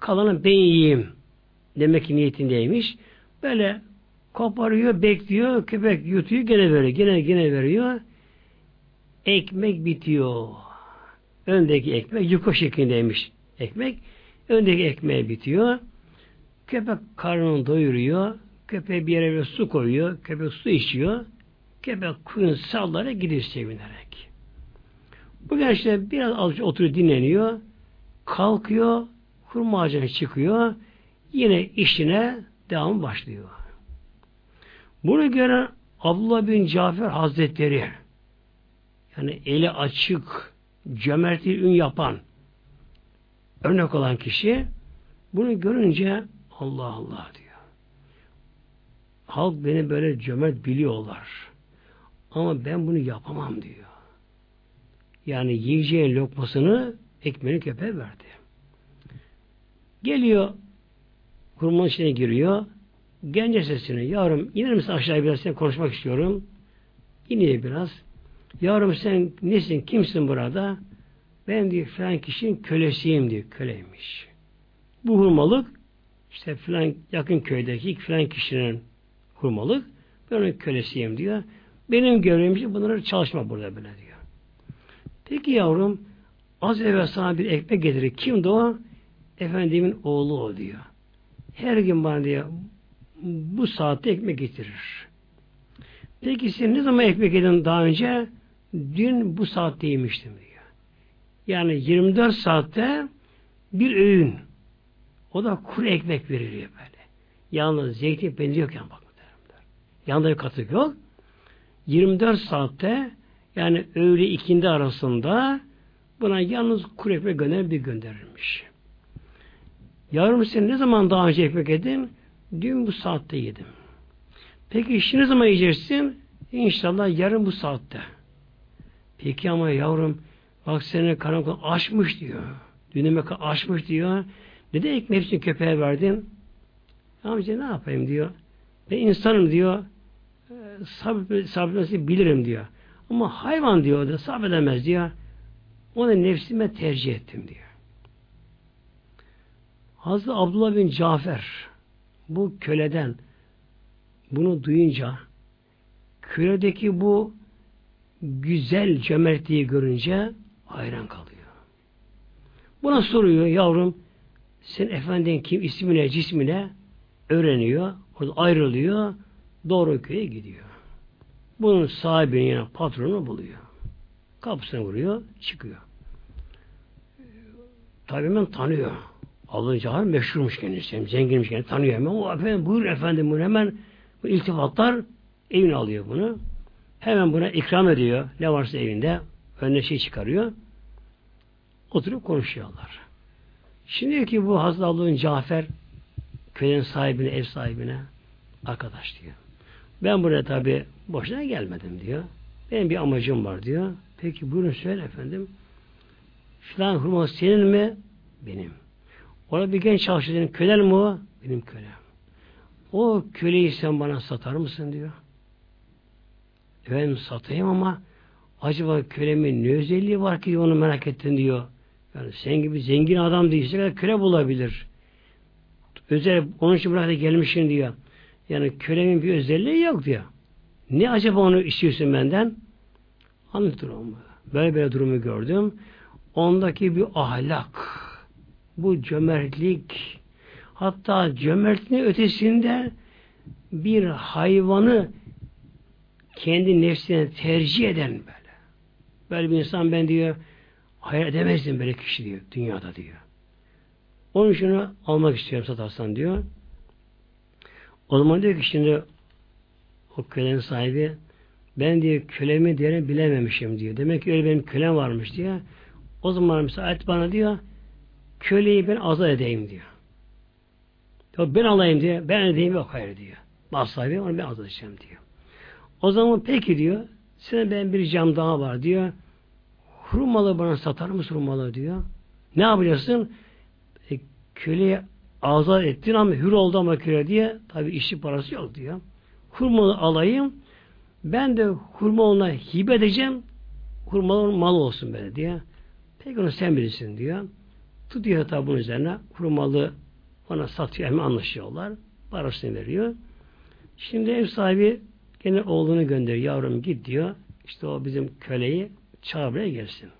kalanı ben yiyeyim demek ki niyetindeymiş. Böyle koparıyor, bekliyor, köpek yutuyor, gene veriyor, gene gene veriyor. Ekmek bitiyor. Öndeki ekmek yuko şeklindeymiş ekmek. Öndeki ekmeği bitiyor. Köpek karnını doyuruyor. Köpeğe bir yere bir su koyuyor. Köpek su içiyor. Köpek kuyun sallara gidiyor sevinerek. Bu gençler biraz azıcık oturup dinleniyor. Kalkıyor. Hurma ağacına çıkıyor. Yine işine devam başlıyor. Bunu gören Abdullah bin Cafer Hazretleri yani eli açık, cömertli ün yapan örnek olan kişi bunu görünce Allah Allah diyor. Halk beni böyle cömert biliyorlar. Ama ben bunu yapamam diyor. Yani yiyeceğin lokmasını ekmeğini köpeğe verdi. Geliyor kurmanın içine giriyor. Gence sesini yavrum iner misin aşağıya biraz sen konuşmak istiyorum. İniyor biraz. Yavrum sen nesin, kimsin burada? Ben diyor filan kişinin kölesiyim diyor. Köleymiş. Bu hurmalık işte filan yakın köydeki filan kişinin hurmalık. Ben onun kölesiyim diyor. Benim görevim için bunları çalışma burada böyle diyor. Peki yavrum az evvel sana bir ekmek getirir. Kimdi o? Efendimin oğlu o diyor. Her gün bana diyor bu saatte ekmek getirir. Peki sen ne zaman ekmek yedin daha önce? Dün bu saatte yemiştim diyor. Yani 24 saatte bir öğün. O da kuru ekmek veriliyor böyle. Yalnız zeytin peynir yok yani bak. Yanında bir katık yok. 24 saatte yani öğle ikindi arasında buna yalnız kuru ekmek gönder bir gönderilmiş. Yavrum sen ne zaman daha önce ekmek yedin? Dün bu saatte yedim. Peki işi ne zaman yiyeceksin? İnşallah yarın bu saatte. Peki ama yavrum bak senin karnın açmış diyor. Dün yemek açmış diyor. Neden ekmeği hepsini köpeğe verdin? Amca ne yapayım diyor. Ben insanım diyor. Sabır, sabretmesi bilirim diyor. Ama hayvan diyor da sabredemez diyor. Onu nefsime tercih ettim diyor. Hazreti Abdullah bin Cafer bu köleden bunu duyunca köledeki bu güzel cömertliği görünce hayran kalıyor. Buna soruyor yavrum sen efendin kim ismine cismine öğreniyor. Orada ayrılıyor. Doğru köye gidiyor. Bunun sahibini yani patronu buluyor. Kapısına vuruyor. Çıkıyor. Tabi hemen tanıyor. Alınca har meşhurmuş kendisi. Zenginmiş kendisi. Tanıyor hemen. O efendim buyur efendim bunu hemen bu iltifatlar evine alıyor bunu. Hemen buna ikram ediyor. Ne varsa evinde. Önüne şey çıkarıyor. Oturup konuşuyorlar. Şimdi ki bu Hazreti Allah'ın Cafer köyün sahibine, ev sahibine arkadaş diyor. Ben buraya tabi boşuna gelmedim diyor. Benim bir amacım var diyor. Peki buyurun söyle efendim. Filan hurma senin mi? Benim. Orada bir genç çalışıyor. Kölen mi o? Benim kölem. O köleyi sen bana satar mısın diyor. Ben satayım ama acaba kölemin ne özelliği var ki onu merak ettin diyor. Yani sen gibi zengin adam değilse köle bulabilir. Özel onun için buraya gelmişsin diyor. Yani kölemin bir özelliği yok diyor. Ne acaba onu istiyorsun benden? Anlatır onu. Böyle böyle durumu gördüm. Ondaki bir ahlak, bu cömertlik, hatta cömertliğin ötesinde bir hayvanı kendi nefsine tercih eden böyle. Böyle bir insan ben diyor hayal edemezdim böyle kişi diyor dünyada diyor. Onun için almak istiyorum satarsan diyor. O zaman diyor ki şimdi o kölenin sahibi ben diyor kölemi diye bilememişim diyor. Demek ki öyle benim kölem varmış diyor. O zaman et bana diyor köleyi ben azat edeyim diyor. Yok ben alayım diyor. Ben edeyim yok hayır diyor. Mal onu ben azat edeceğim diyor. O zaman peki diyor. Senin ben bir cam daha var diyor. Hurmalı bana satar mısın hurmalı diyor. Ne yapacaksın? E, köleye azat ettin ama hür oldu ama köle diye tabi işçi parası yok diyor. Hurmalı alayım ben de hurma ona hibe edeceğim hurmalı mal olsun böyle diye. Peki onu sen bilirsin diyor. Tutuyor tabi bunun üzerine hurmalı ona satıyor hemen anlaşıyorlar. Parasını veriyor. Şimdi ev sahibi gene oğlunu gönderiyor. Yavrum git diyor. İşte o bizim köleyi çağır buraya gelsin.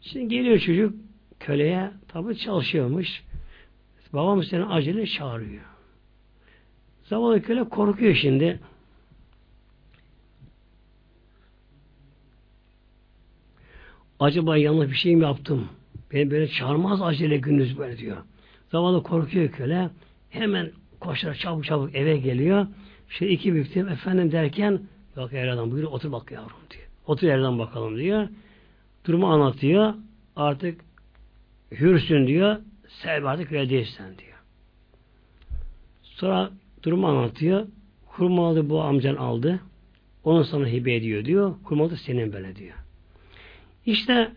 Şimdi geliyor çocuk köleye tabi çalışıyormuş. Babam seni acele çağırıyor. Zavallı köle korkuyor şimdi. Acaba yanlış bir şey mi yaptım? Beni böyle çağırmaz acele gündüz böyle diyor. Zavallı korkuyor köle. Hemen koşar çabuk çabuk eve geliyor. Şey iki büyüktüm efendim derken yok evladım buyur otur bak yavrum diyor. Otur yerden bakalım diyor. Durumu anlatıyor. Artık hürsün diyor. Sebebi artık öyle diyor. Sonra durumu anlatıyor. Hurmalı bu amcan aldı. Onu sana hibe ediyor diyor. Hurmalı senin böyle diyor. İşte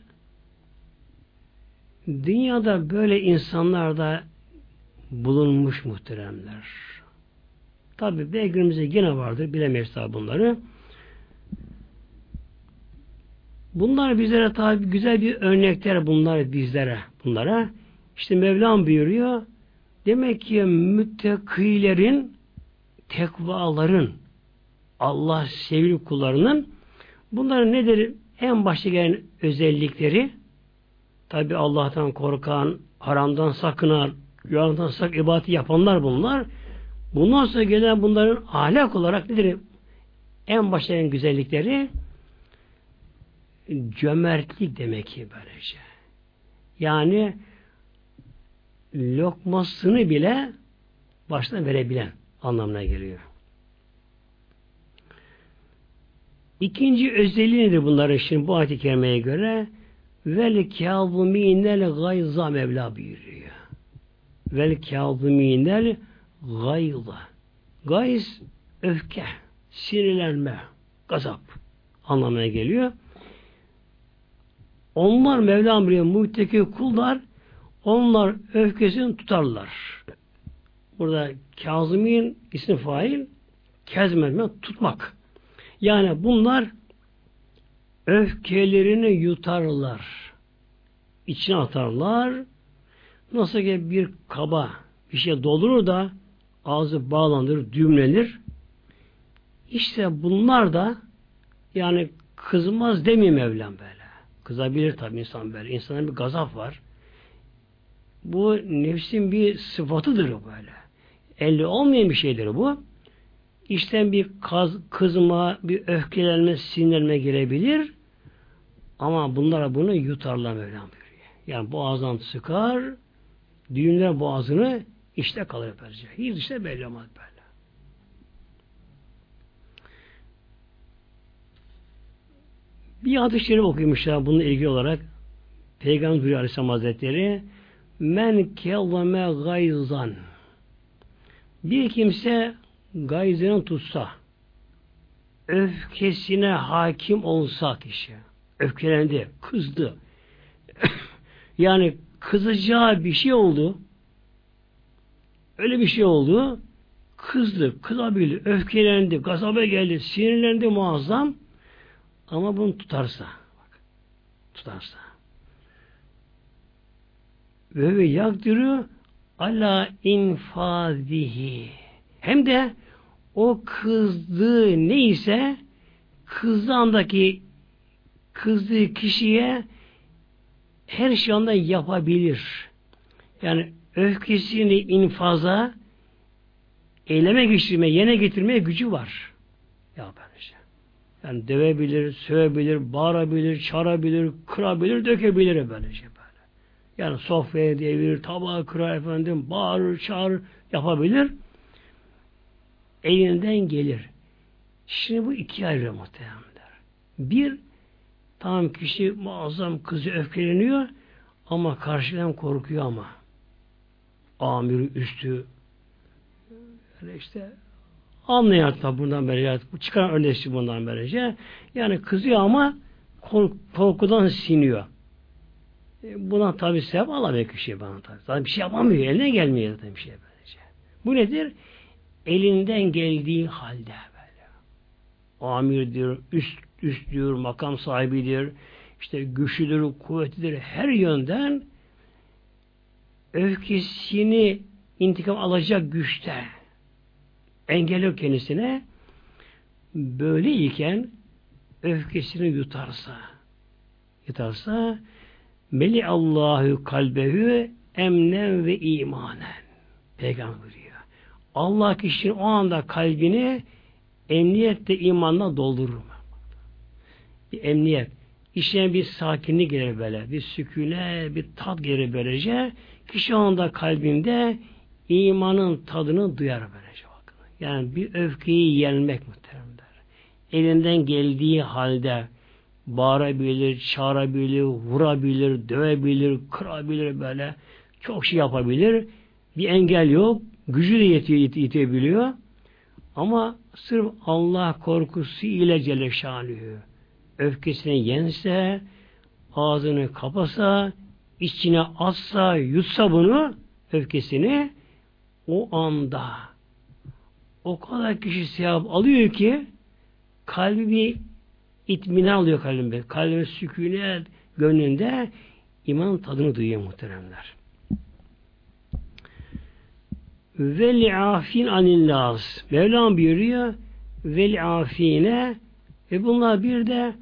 dünyada böyle insanlar da bulunmuş muhteremler. Tabi belgimizde yine vardır. Bilemeyiz tabi bunları. Bunlar bizlere tabi güzel bir örnekler bunlar bizlere. Bunlara. İşte Mevlam buyuruyor. Demek ki müttakilerin tekvaların Allah sevgili kullarının bunların nedir? En başta gelen özellikleri tabi Allah'tan korkan, haramdan sakınan, günahdan sak ibadeti yapanlar bunlar. Bundan sonra gelen bunların ahlak olarak nedir? En başta en güzellikleri cömertlik demek ki böylece. Yani lokmasını bile baştan verebilen anlamına geliyor. İkinci özelliği nedir bunların şimdi bu ayet-i kerimeye göre? Vel kâzumînel gayza Mevla buyuruyor. Vel kâzumînel gayza. Gayz öfke, sinirlenme, gazap anlamına geliyor. Onlar Mevlam buyuruyor muhteki kullar onlar öfkesini tutarlar. Burada Kazım'ın ismi fail kezmetme tutmak. Yani bunlar öfkelerini yutarlar. içine atarlar. Nasıl ki bir kaba bir şey doldurur da ağzı bağlanır, düğümlenir. İşte bunlar da yani kızmaz demiyor Mevlam böyle. Kızabilir tabi insan böyle. İnsanın bir gazap var. Bu nefsin bir sıfatıdır böyle. Elde olmayan bir şeydir bu. İşten bir kaz, kızma, bir öfkelenme, sinirlenme girebilir. Ama bunlara bunu yutarlar Mevlam buyuruyor. Yani boğazdan sıkar, düğünler boğazını işte kalır böylece. Hiç işte belli olmaz böyle. Bir hadis-i şerif okuymuşlar bununla ilgili olarak. Peygamber buyuruyor Aleyhisselam Hazretleri Men kellame gayzan bir kimse gayzını tutsa öfkesine hakim olsa kişi öfkelendi, kızdı. Yani kızacağı bir şey oldu. Öyle bir şey oldu. Kızdı, kızabilir, öfkelendi, gazaba geldi, sinirlendi muazzam. Ama bunu tutarsa bak, tutarsa. Ve yakdürü ala infazihi hem de o kızdığı neyse kızdığı andaki kızdığı kişiye her şey anda yapabilir. Yani öfkesini infaza eyleme geçirmeye, yene getirmeye gücü var. Ya böylece. Yani dövebilir, sövebilir, bağırabilir, çağırabilir, kırabilir, dökebilir böylece böyle. Yani sofraya devirir, tabağı kırar efendim, bağırır, çağırır, yapabilir. Elinden gelir. Şimdi bu iki ayrı muhtemelenler. Bir, tam kişi muazzam kızı öfkeleniyor ama karşıdan korkuyor ama. Amiri üstü yani işte anlayan tabi bundan böylece bu çıkan örneği bundan böylece yani kızıyor ama korkudan siniyor. E, buna tabi sebep alamıyor kişi bana tabi. Zaten bir şey yapamıyor. Eline gelmiyor zaten bir şey böylece. Bu nedir? Elinden geldiği halde. Amirdir, üst, üsttür, makam sahibidir, işte güçlüdür, kuvvetlidir. Her yönden öfkesini intikam alacak güçte engel yok kendisine böyleyken öfkesini yutarsa yutarsa meli Allahu kalbehu emnen ve imanen peygamber diyor. Allah kişinin o anda kalbini emniyette imanla doldurur. Bir emniyet. İşine bir sakinlik gelir böyle. Bir sükune, bir tat gelir böylece. Kişi o anda kalbinde imanın tadını duyar böylece. Bakın. Yani bir öfkeyi yenmek muhteremler. Elinden geldiği halde bağırabilir, çağırabilir, vurabilir, dövebilir, kırabilir böyle. Çok şey yapabilir. Bir engel yok. Gücü de yetiyor, yetebiliyor. Ama sırf Allah korkusu ile Celle öfkesini yense, ağzını kapasa, içine atsa, yutsa bunu, öfkesini, o anda o kadar kişi sevap alıyor ki kalbi itmina alıyor kalbinde. Kalbine sükunet gönlünde iman tadını duyuyor muhteremler. Vel afin anillas. Mevlam buyuruyor vel afine ve bunlar bir de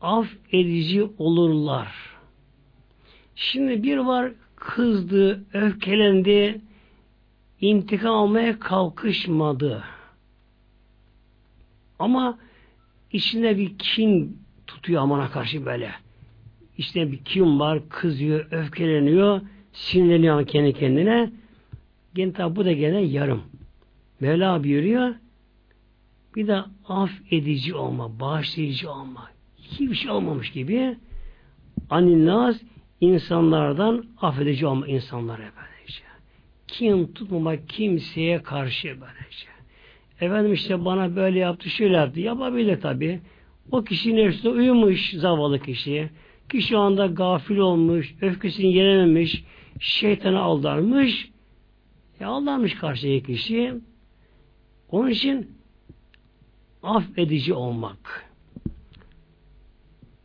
af edici olurlar. Şimdi bir var kızdı, öfkelendi, intikam almaya kalkışmadı. Ama içinde bir kin tutuyor amana karşı böyle. İşte bir kim var, kızıyor, öfkeleniyor, sinirleniyor kendi kendine. Gene tabi bu da gene yarım. Mevla buyuruyor, bir de af edici olma, bağışlayıcı olma. Hiçbir şey olmamış gibi aninnas insanlardan affedici olma insanlara böylece. Kim tutmamak kimseye karşı böylece. Efendim işte bana böyle yaptı, şöyle yaptı. Yapabilir tabi. O kişinin nefsine uyumuş zavallı kişi. Ki şu anda gafil olmuş, öfkesini yenememiş, şeytana aldanmış. E aldanmış karşıya kişi. Onun için affedici olmak.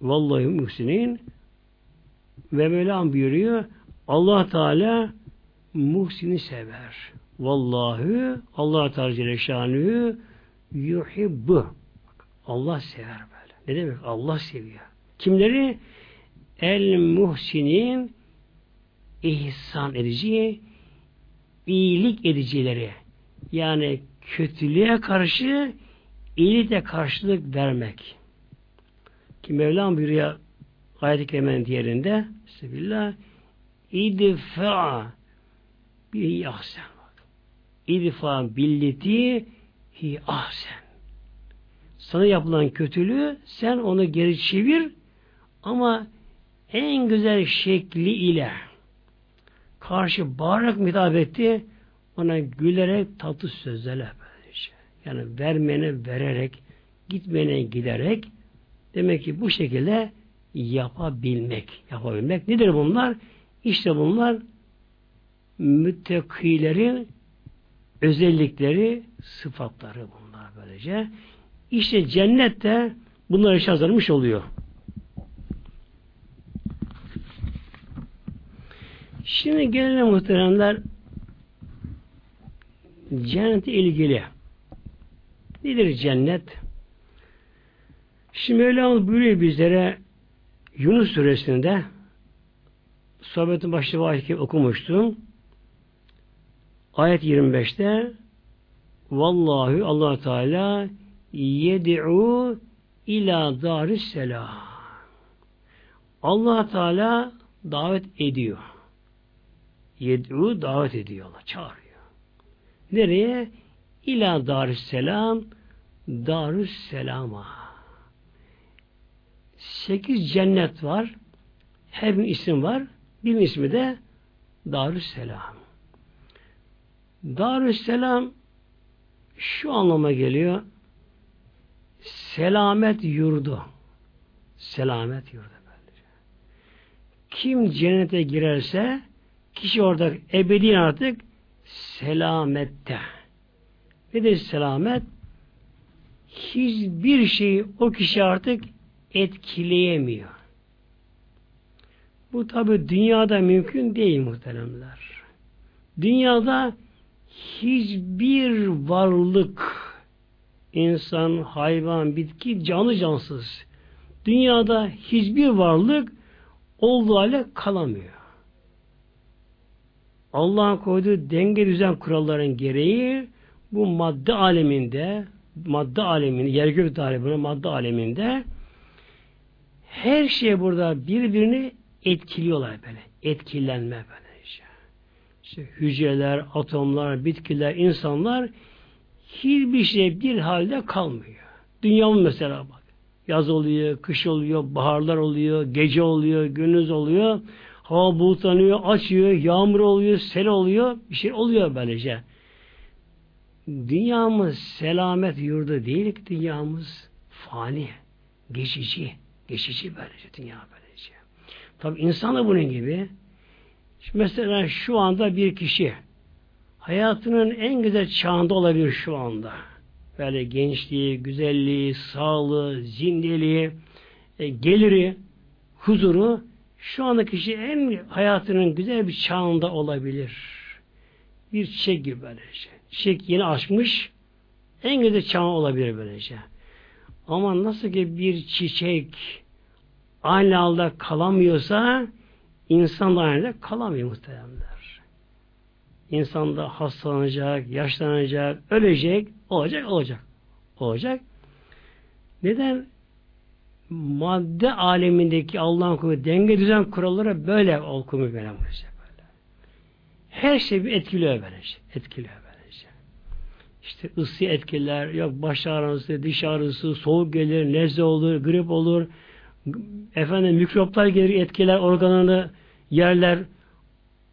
Vallahi muhsinin ve Mevlam buyuruyor Allah Teala muhsini sever. Vallahi Allah Teala Celle yuhibbu. Allah sever böyle. Ne demek? Allah seviyor. Kimleri? El muhsinin ihsan edici, iyilik edicileri. Yani kötülüğe karşı iyilikle karşılık vermek. Ki Mevlam buyuruyor ayet-i kerimenin diğerinde Bismillah idfa bir ahsen idfa billeti hi ahsen sana yapılan kötülüğü sen onu geri çevir ama en güzel şekli ile karşı bağırarak hitap etti ona gülerek tatlı sözlerle böylece. Yani vermene vererek gitmeyene giderek demek ki bu şekilde yapabilmek yapabilmek nedir bunlar? İşte bunlar müttakilerin özellikleri, sıfatları bunlar böylece. İşte cennette bunlar için hazırlamış oluyor. Şimdi gelelim muhteremler cennete ilgili. Nedir cennet? Şimdi Mevlamız buyuruyor bizlere Yunus suresinde sohbetin başlığı ayeti okumuştum. Ayet 25'te Vallahi allah Teala yed'u ila daris selam. allah Teala davet ediyor. Yed'u davet ediyor Allah, çağırıyor. Nereye? İla daris selam darus selama. Sekiz cennet var. Her bir isim var. Bir ismi de Darüsselam. Darüsselam şu anlama geliyor. Selamet yurdu. Selamet yurdu. Böylece. Kim cennete girerse kişi orada ebedi artık selamette. Ne de selamet? Hiçbir şey o kişi artık etkileyemiyor. Bu tabi dünyada mümkün değil muhteremler. Dünyada hiçbir varlık, insan, hayvan, bitki, canlı cansız. Dünyada hiçbir varlık olduğu hale kalamıyor. Allah'ın koyduğu denge düzen kuralların gereği bu madde aleminde, madde aleminde, yer gök aleminde, madde aleminde her şey burada birbirini etkiliyorlar böyle. Etkilenme böyle işte. hücreler, atomlar, bitkiler, insanlar hiçbir şey bir halde kalmıyor. Dünyamın mesela bak. Yaz oluyor, kış oluyor, baharlar oluyor, gece oluyor, gündüz oluyor. Hava bulutlanıyor, açıyor, yağmur oluyor, sel oluyor. Bir şey oluyor böylece. Dünyamız selamet yurdu değil ki dünyamız fani, geçici, geçici böylece dünya böylece. Tabi insan da bunun gibi. Şimdi mesela şu anda bir kişi hayatının en güzel çağında olabilir şu anda. Böyle gençliği, güzelliği, sağlığı, zindeliği, e, geliri, huzuru şu anda kişi en hayatının güzel bir çağında olabilir. Bir çiçek gibi böylece. Çiçek yeni açmış en güzel çağ olabilir böylece. Ama nasıl ki bir çiçek aynı halde kalamıyorsa insan da aynı kalamıyor muhteremler. İnsan da hastalanacak, yaşlanacak, ölecek, olacak, olacak. Olacak. Neden? Madde alemindeki Allah'ın kuvveti, denge düzen kuralları böyle okumuş böyle. böyle. Her şey bir etkiliyor böylece. Etkiliyor böylece. İşte ısı etkiler, yok baş ağrısı, diş ağrısı, soğuk gelir, nezle olur, grip olur, efendim mikroplar gelir, etkiler organını yerler,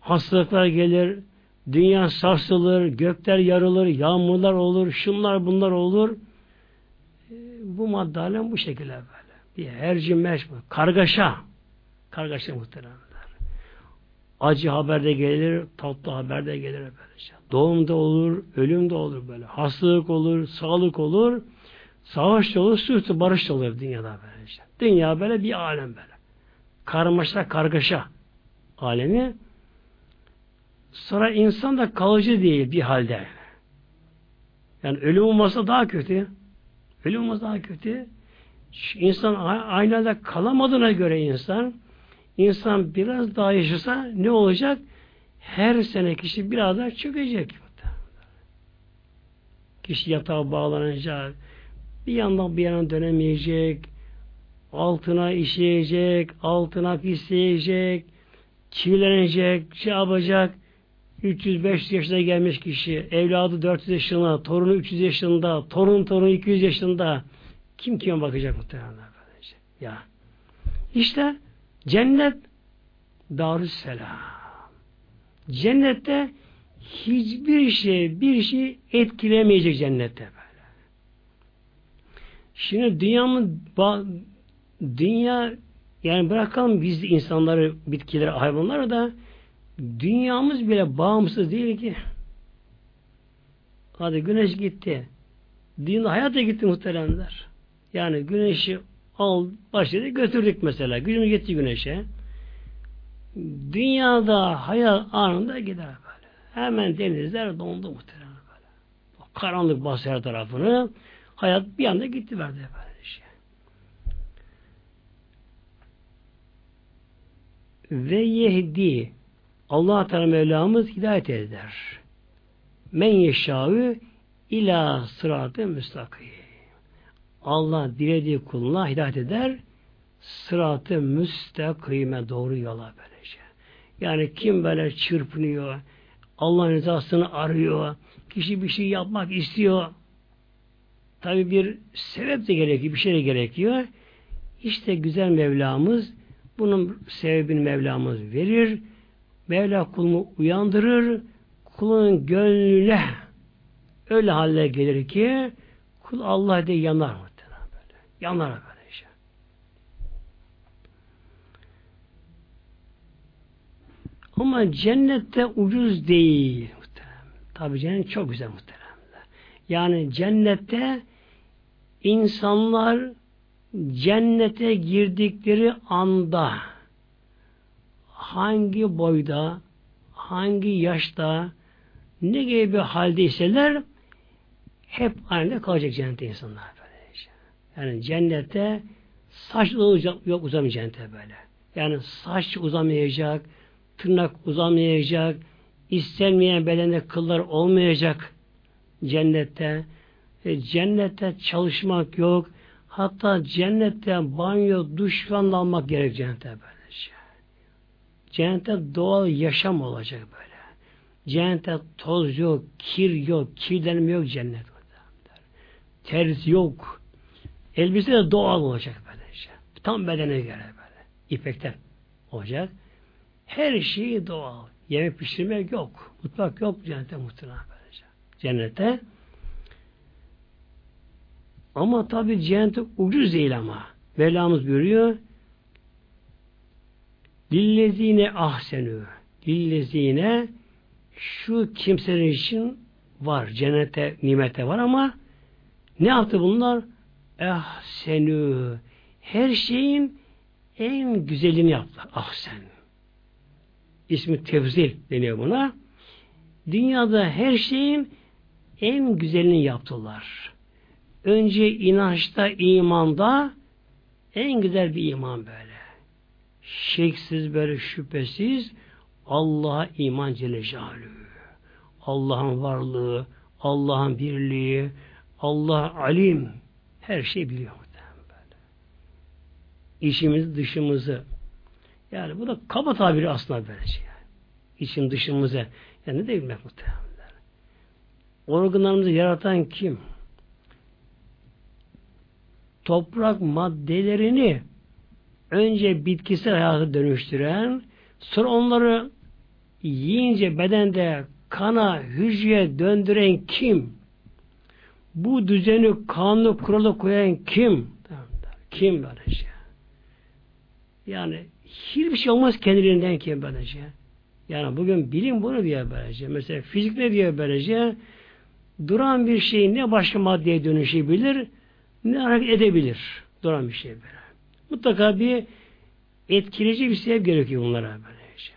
hastalıklar gelir, dünya sarsılır, gökler yarılır, yağmurlar olur, şunlar bunlar olur. Bu madde bu şekilde böyle. Bir herci meş, kargaşa, kargaşa muhteremler. Acı haber de gelir, tatlı haber de gelir böylece. Doğum da olur, ölüm de olur böyle. Hastalık olur, sağlık olur, savaş da olur, sürtü barış da olur dünyada böylece. Dünya böyle bir alem böyle. Karmaşa, kargaşa alemi. Sonra insan da kalıcı değil bir halde. Yani ölüm olmasa daha kötü. Ölüm olmasa daha kötü. İnsan aynı halde kalamadığına göre insan insan biraz daha yaşasa ne olacak? Her sene kişi biraz daha çökecek. Kişi yatağa bağlanacak. Bir yandan bir yana dönemeyecek altına işleyecek, altına pisleyecek, çivilenecek, şey yapacak. 305 yaşına gelmiş kişi, evladı 400 yaşında, torunu 300 yaşında, torun torunu 200 yaşında. Kim kime bakacak muhtemelen böylece? Ya. İşte cennet Darüsselam. Cennette hiçbir şey, bir şey etkilemeyecek cennette böyle. Şimdi dünyamın dünya yani bırakalım biz insanları, bitkileri, hayvanları da dünyamız bile bağımsız değil ki. Hadi güneş gitti. Dünya hayata gitti muhteremler. Yani güneşi al başladı götürdük mesela. Gücümüz gitti güneşe. Dünyada hayat anında gider böyle. Hemen denizler dondu muhterem böyle. Karanlık bastı her tarafını. Hayat bir anda gitti verdi böyle. ve yehdi Allah Teala Mevlamız hidayet eder. men yeşâü ila sıratı müstakim. Allah dilediği kuluna hidayet eder, sıratı müstakime doğru yola böylece. Yani kim böyle çırpınıyor, Allah'ın rızasını arıyor, kişi bir şey yapmak istiyor, tabi bir sebep de gerekiyor, bir şey de gerekiyor. İşte güzel Mevlamız, bunun sebebini Mevlamız verir, Mevla kulunu uyandırır, kulun gönlüne öyle halle gelir ki kul Allah diye yanar muhtemelen böyle. İşte. Ama cennette ucuz değil muhtemelen. Tabi cennet çok güzel muhtemelen. Yani cennette insanlar cennete girdikleri anda hangi boyda, hangi yaşta, ne gibi bir haldeyseler hep aynı kalacak cennette insanlar. Yani cennette saç uzayacak, yok uzamayacak cennete böyle. Yani saç uzamayacak, tırnak uzamayacak, istenmeyen bedende kıllar olmayacak cennette. E, cennette çalışmak yok. Hatta cennette banyo, duş falan almak gerek cennette böylece. Cennette doğal yaşam olacak böyle. Cennette toz yok, kir yok, kirlenme yok cennet. Terz yok. Elbise de doğal olacak böylece. Tam bedene göre böyle. İpekten olacak. Her şey doğal. Yemek pişirmek yok. Mutfak yok cennette muhtemelen böylece. Cennette ama tabi cennete ucuz değil ama. Mevlamız görüyor. Lillezine ahsenü. Lillezine şu kimseler için var. Cennete, nimete var ama ne yaptı bunlar? Ahsenü. Her şeyin en güzelini yaptılar. Ahsen. İsmi tevzil deniyor buna. Dünyada her şeyin en güzelini yaptılar. Önce inançta, imanda en güzel bir iman böyle. Şeksiz böyle şüphesiz Allah'a iman Celle Allah'ın varlığı, Allah'ın birliği, Allah alim, her şey biliyor böyle. İçimiz dışımızı. Yani bu da kaba tabiri aslında böyle şey. Yani. İçim dışımızı. Yani ne de bilmek muhtemelen. Organlarımızı yaratan kim? toprak maddelerini önce bitkisel hayata dönüştüren, sonra onları yiyince bedende kana, hücreye döndüren kim? Bu düzeni, kanunu, kuralı koyan kim? Kim böylece? Yani hiçbir şey olmaz kendiliğinden kim böylece? Yani bugün bilim bunu diyor böylece. Mesela fizik ne diyor böylece? Duran bir şey ne başka maddeye dönüşebilir ne hareket edebilir. Duran bir şey böyle. Mutlaka bir etkileyici bir sebep gerekiyor bunlara böyle şey.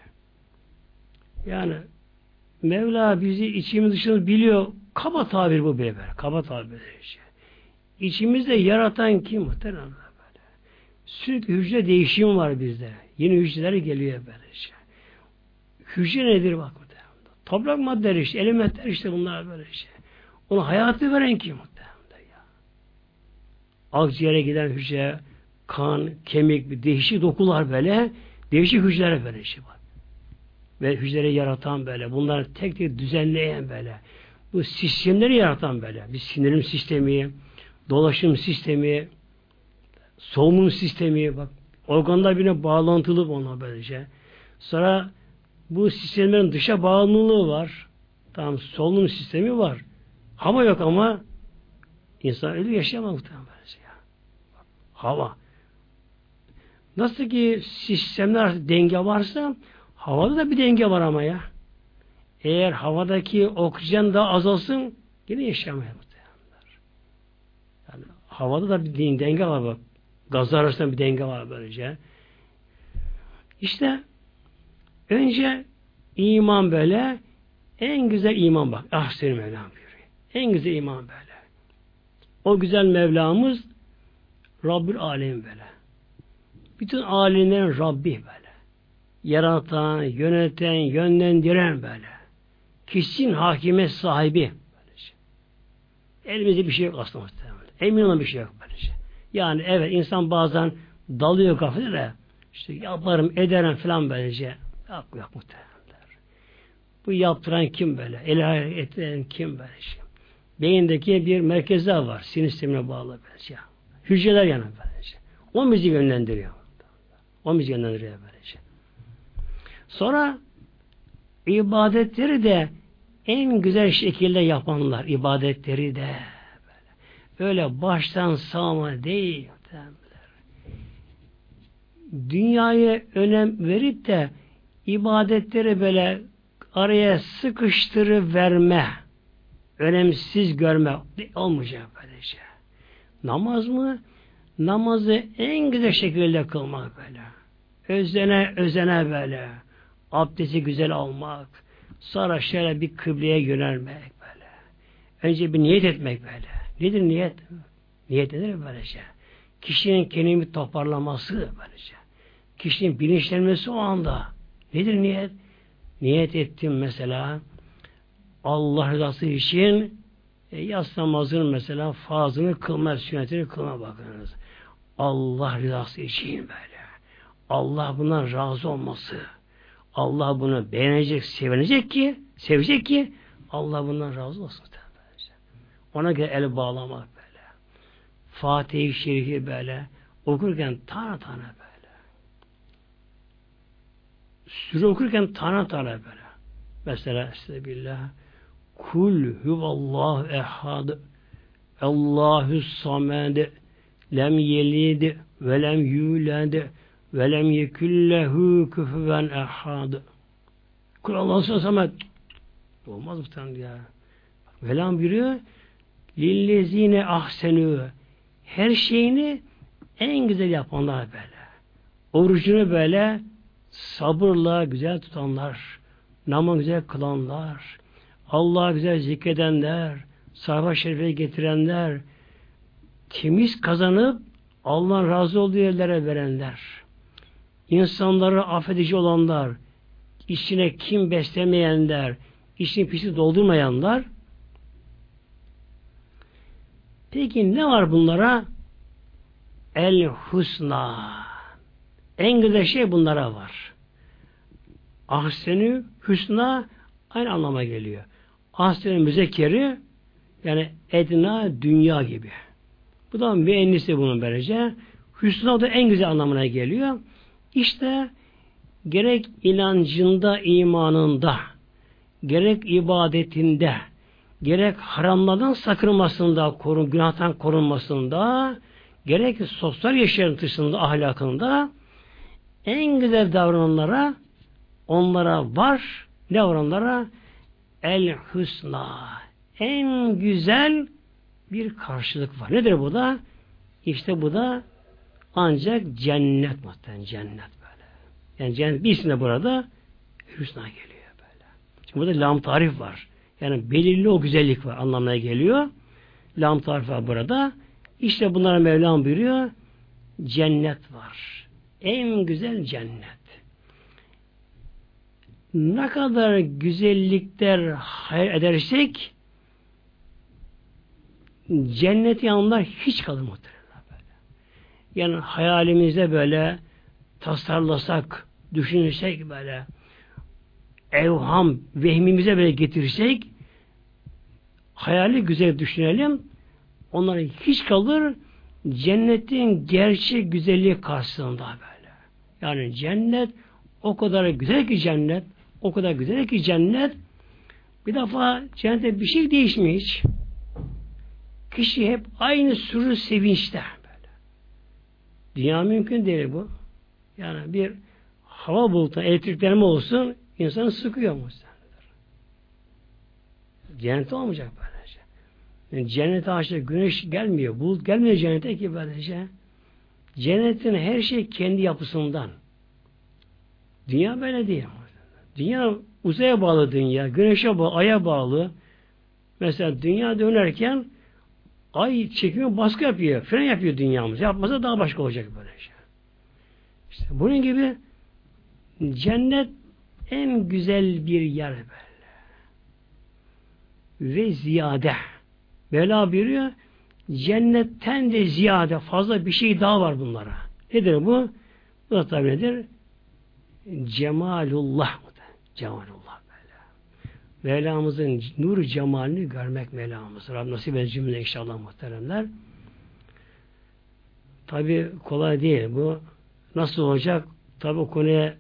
Yani Mevla bizi içimiz dışımız biliyor. Kaba tabir bu böyle. Kaba tabir şey. İçimizde yaratan kim muhtemelen böyle. Sürekli hücre değişim var bizde. Yeni hücreler geliyor böyle şey. Hücre nedir bak muhtemelen. Toprak maddeleri işte, elementler işte bunlar böyle şey. Ona hayatı veren kim? akciğere giden hücre, kan, kemik, değişik dokular böyle, değişik hücreler böyle şey var. Ve hücreleri yaratan böyle, bunları tek tek düzenleyen böyle, bu sistemleri yaratan böyle, bir sinirim sistemi, dolaşım sistemi, solunum sistemi, bak, organlar birine bağlantılı ona böylece. Sonra bu sistemlerin dışa bağımlılığı var. Tamam, solunum sistemi var. Hava yok ama insan öyle yaşayamaz muhtemelen hava. Nasıl ki sistemler denge varsa havada da bir denge var ama ya. Eğer havadaki oksijen daha azalsın yine yaşamayalım. Yani havada da bir denge var bak. Gazlar arasında bir denge var böylece. İşte önce iman böyle en güzel iman bak. Ah senin Mevlam buyuruyor. En güzel iman böyle. O güzel Mevlamız Rabbül alem böyle. Bütün alemlerin Rabbi böyle. Yaratan, yöneten, yönlendiren böyle. Kişinin hakimiyet sahibi. Böylece. Elimizde bir şey yok aslında. Emin olan bir şey yok böylece. Yani evet insan bazen dalıyor kafede işte yaparım ederim falan böylece. Yok yok muhtemelen. Bu yaptıran kim böyle? El eden kim böyle şey? Beyindeki bir merkezler var. Sinir sistemine bağlı böylece. Hücreler yani böylece. O bizi yönlendiriyor. O bizi yönlendiriyor böylece. Sonra ibadetleri de en güzel şekilde yapanlar ibadetleri de böyle. Öyle baştan sağma değil. Dünyaya önem verip de ibadetleri böyle araya sıkıştırı verme, önemsiz görme olmayacak böylece. Namaz mı? Namazı en güzel şekilde kılmak böyle. Özene özene böyle. Abdesti güzel almak. Sonra şöyle bir kıbleye yönelmek böyle. Önce bir niyet etmek böyle. Nedir niyet? Niyet nedir böylece? Kişinin kendini toparlaması böylece. Kişinin bilinçlenmesi o anda. Nedir niyet? niyet ettim mesela Allah rızası için e, yas namazının mesela fazını kılma, sünnetini kılma bakınız. Allah rızası için böyle. Allah bundan razı olması. Allah bunu beğenecek, sevinecek ki, sevecek ki Allah bundan razı olsun. Ona göre el bağlamak böyle. Fatih-i Şerif'i böyle okurken tane tane böyle. Sure okurken tane tane böyle. Mesela işte billah Kul huvallahu ehad Allahu samed lem yelid ve lem yulad ve lem yekullehu küfüven ehad Kul Allahu samed Olmaz mı tanrı ya? Velam buyuruyor lillezine ahsenü her şeyini en güzel yapanlar böyle. Orucunu böyle sabırla güzel tutanlar, namaz güzel kılanlar, Allah'a güzel zikredenler, sahibi şerife getirenler, temiz kazanıp Allah'ın razı olduğu yerlere verenler, insanları affedici olanlar, içine kim beslemeyenler, içini pisi doldurmayanlar, Peki ne var bunlara? El husna. En güzel şey bunlara var. Ahsenü, hüsna aynı anlama geliyor. Ahsenü müzekkeri yani edna dünya gibi. Bu da müennisi bunun böylece. Hüsna da en güzel anlamına geliyor. İşte gerek inancında, imanında, gerek ibadetinde, gerek haramlardan sakınmasında, korun, günahtan korunmasında, gerek sosyal yaşantısında, ahlakında en güzel davrananlara onlara var ne var? El husna. En güzel bir karşılık var. Nedir bu da? İşte bu da ancak cennet muhtemelen cennet böyle. Yani cennet bir isimde burada hüsna geliyor böyle. Şimdi burada lam tarif var. Yani belirli o güzellik var anlamına geliyor. Lam tarif var burada. İşte bunlara Mevlam buyuruyor. Cennet var en güzel cennet. Ne kadar güzellikler hayal edersek cennet yanında hiç kalır muhtemelen. Yani hayalimizde böyle tasarlasak, düşünürsek böyle evham, vehmimize böyle getirsek hayali güzel düşünelim onlara hiç kalır cennetin gerçek güzelliği karşısında böyle. Yani cennet o kadar güzel ki cennet, o kadar güzel ki cennet bir defa cennette bir şey değişmiyor hiç. Kişi hep aynı sürü sevinçte. Dünya mümkün değil bu. Yani bir hava bulutu, elektriklenme olsun insanı sıkıyor muhtemelen. Cennet olmayacak böylece. Yani cennete aşağı güneş gelmiyor, bulut gelmiyor cennete ki böylece. Cennetin her şey kendi yapısından. Dünya böyle değil. Dünya uzaya bağlı dünya, güneşe bağlı, aya bağlı. Mesela dünya dönerken ay çekimi baskı yapıyor, fren yapıyor dünyamız. Yapmasa daha başka olacak böyle şey. İşte bunun gibi cennet en güzel bir yer böyle. ve ziyade. Mevla buyuruyor cennetten de ziyade fazla bir şey daha var bunlara. Nedir bu? Bu da tabi nedir? Cemalullah. Cemalullah. Mevlamızın nur cemalini görmek Mevlamız. Rabbim nasip et cümle inşallah muhteremler. Tabi kolay değil bu. Nasıl olacak? Tabi o konuya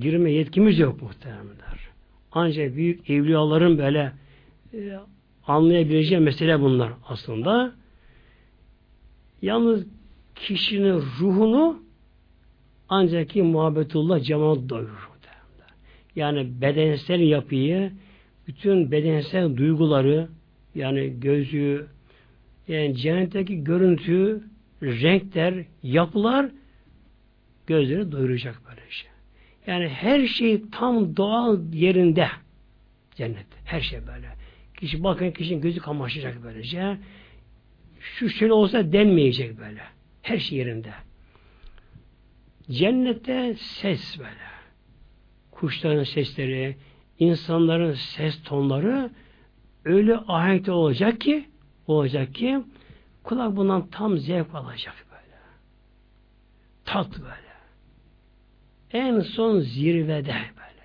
girme yetkimiz yok muhteremler. Ancak büyük evliyaların böyle e, anlayabileceği mesele bunlar aslında. Yalnız kişinin ruhunu ancak ki muhabbetullah cemal doyurur. Yani bedensel yapıyı, bütün bedensel duyguları, yani gözü, yani cennetteki görüntü, renkler, yapılar gözleri doyuracak böyle şey. Yani her şey tam doğal yerinde cennet. Her şey böyle. Kişi bakın kişinin gözü kamaşacak böylece. Şu şöyle olsa denmeyecek böyle. Her şey yerinde. Cennette ses böyle. Kuşların sesleri, insanların ses tonları öyle ahenkli olacak ki olacak ki kulak bundan tam zevk alacak böyle. Tat böyle. En son zirvede böyle.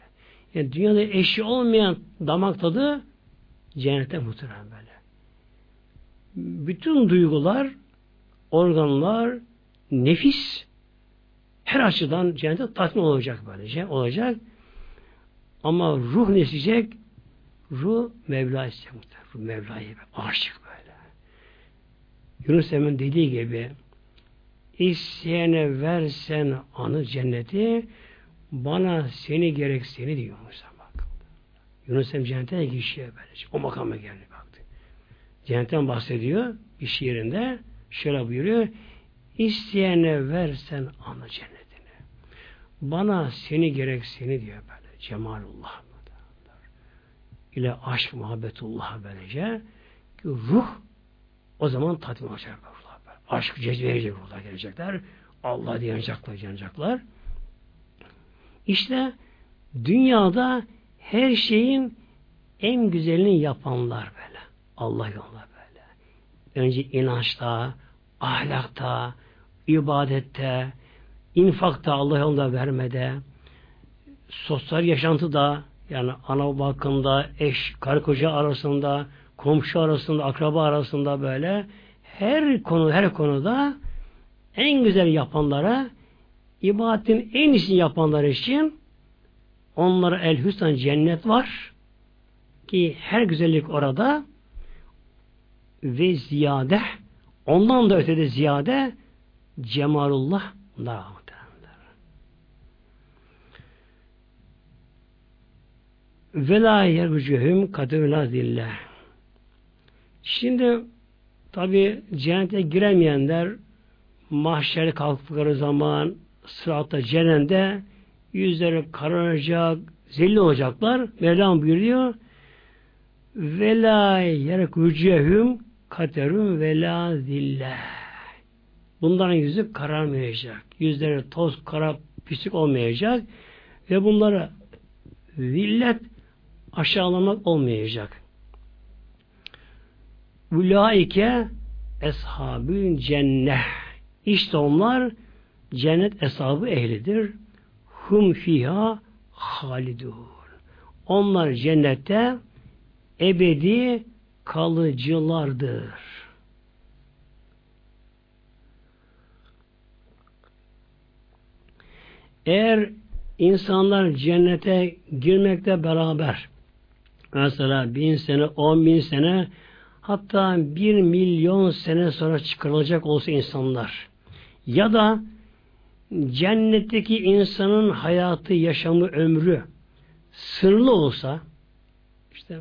Yani dünyada eşi olmayan damak tadı cennete muhtemelen böyle. Bütün duygular, organlar, nefis her açıdan cennete tatmin olacak böylece. Olacak. Ama ruh ne isteyecek? Ruh Mevla isteyecek. Ruh Mevla'yı aşık böyle. Yunus Emre'nin dediği gibi isteyene versen anı cenneti bana seni gerek seni diyor Musa bak. Yunus Emre cennete girişiyor böylece. O makama geldi baktı. Cennetten bahsediyor bir şiirinde şöyle buyuruyor isteyene versen anı cennetini. Bana seni gerek seni diyor böyle. Cemalullah ile aşk muhabbetullah böylece ruh o zaman tatmin olacak ruhlar. Aşk cezbeyecek ruhlar gelecekler. Allah diye yanacaklar, yanacaklar. İşte dünyada her şeyin en güzelini yapanlar böyle. Allah yolunda böyle. Önce inançta, ahlakta, ibadette, infakta, Allah yolunda vermede, sosyal yaşantıda, yani ana bakımda, eş, karı koca arasında, komşu arasında, akraba arasında böyle her konu, her konuda en güzel yapanlara ibadetin en iyisini yapanlar için onlara el hüsnan cennet var ki her güzellik orada ve ziyade ondan da ötede ziyade cemalullah da ve la kadirullah zillah. Şimdi tabi cennete giremeyenler mahşere kalktıkları zaman sıratta cehennemde yüzleri kararacak, zelil olacaklar. Mevlam buyuruyor ve la yerkucehum katerun ve la zillah. Bunların yüzü kararmayacak. Yüzleri toz, kara, pislik olmayacak. Ve bunlara zillet aşağılamak olmayacak. Ulaike eshabün cennet. İşte onlar cennet eshabı ehlidir. Hum fiha halidun. Onlar cennette ebedi kalıcılardır. Eğer insanlar cennete girmekte beraber mesela bin sene, on bin sene hatta bir milyon sene sonra çıkarılacak olsa insanlar ya da cennetteki insanın hayatı, yaşamı, ömrü sınırlı olsa işte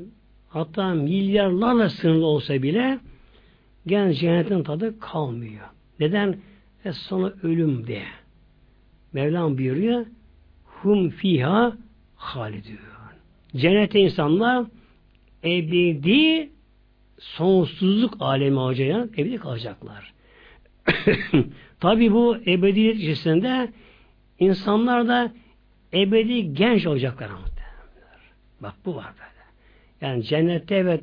hatta milyarlarla sınırlı olsa bile gene cennetin tadı kalmıyor. Neden? E sonu ölüm diye. Mevlam buyuruyor hum fiha halidun. Cennete insanlar ebedi sonsuzluk alemi hocayan ebedi kalacaklar. Tabi bu ebediyet içerisinde insanlar da ebedi genç olacaklar. Bak bu var böyle. Yani cennette evet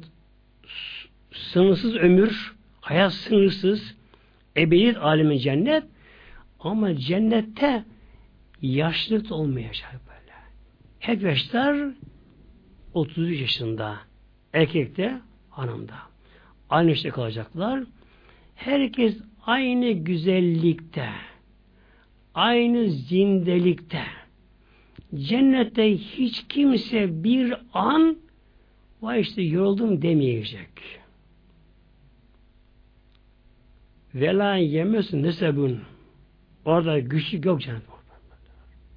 sınırsız ömür, hayat sınırsız, ebediyet alemi cennet ama cennette yaşlılık olmayacak böyle. Hep yaşlar 33 yaşında. Erkekte, hanımda. Aynı işte kalacaklar. Herkes aynı güzellikte, aynı zindelikte. Cennette hiç kimse bir an vay işte yoruldum demeyecek. Vela yemesin nesebun. Orada güçlük yok cennet.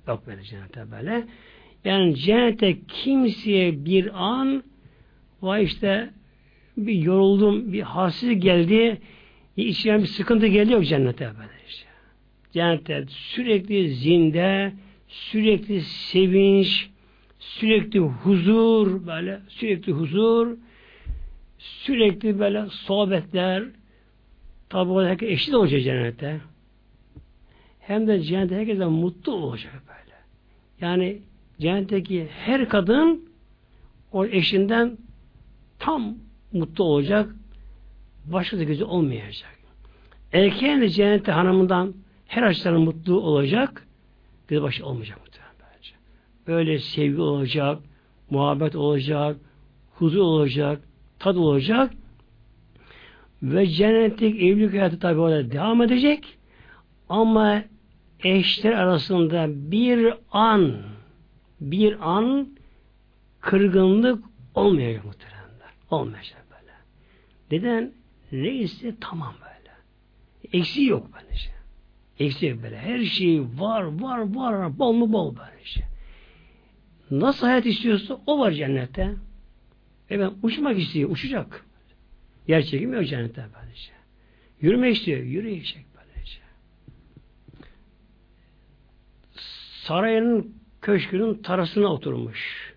Yok böyle cennette böyle. Yani cennette kimseye bir an vay işte bir yoruldum, bir halsiz geldi, içine bir sıkıntı geldi yok cennete böyle işte. Cennette sürekli zinde, sürekli sevinç, sürekli huzur, böyle sürekli huzur, sürekli böyle sohbetler, tabi o herkes eşit olacak cennette. Hem de cennette herkese mutlu olacak böyle. Yani cennetteki her kadın o eşinden tam mutlu olacak, başka da gözü olmayacak. Erkeğin de cennette hanımından her açıdan mutlu olacak, göz başı olmayacak muhtemelen bence. Böyle sevgi olacak, muhabbet olacak, huzur olacak, tad olacak ve cennetlik evlilik hayatı tabi orada devam edecek ama eşler arasında bir an bir an kırgınlık olmayacak muhteremler. Olmayacak böyle. Neden? Neyse tamam böyle. Eksi yok böyle şey. Eksi yok böyle. Her şey var, var, var. Bol mu bol böyle şey. Nasıl hayat istiyorsa o var cennette. E ben uçmak istiyor, uçacak. Yer çekimi yok cennette böyle şey. Yürümek istiyor, yürüyecek böyle şey. Sarayın köşkünün tarasına oturmuş.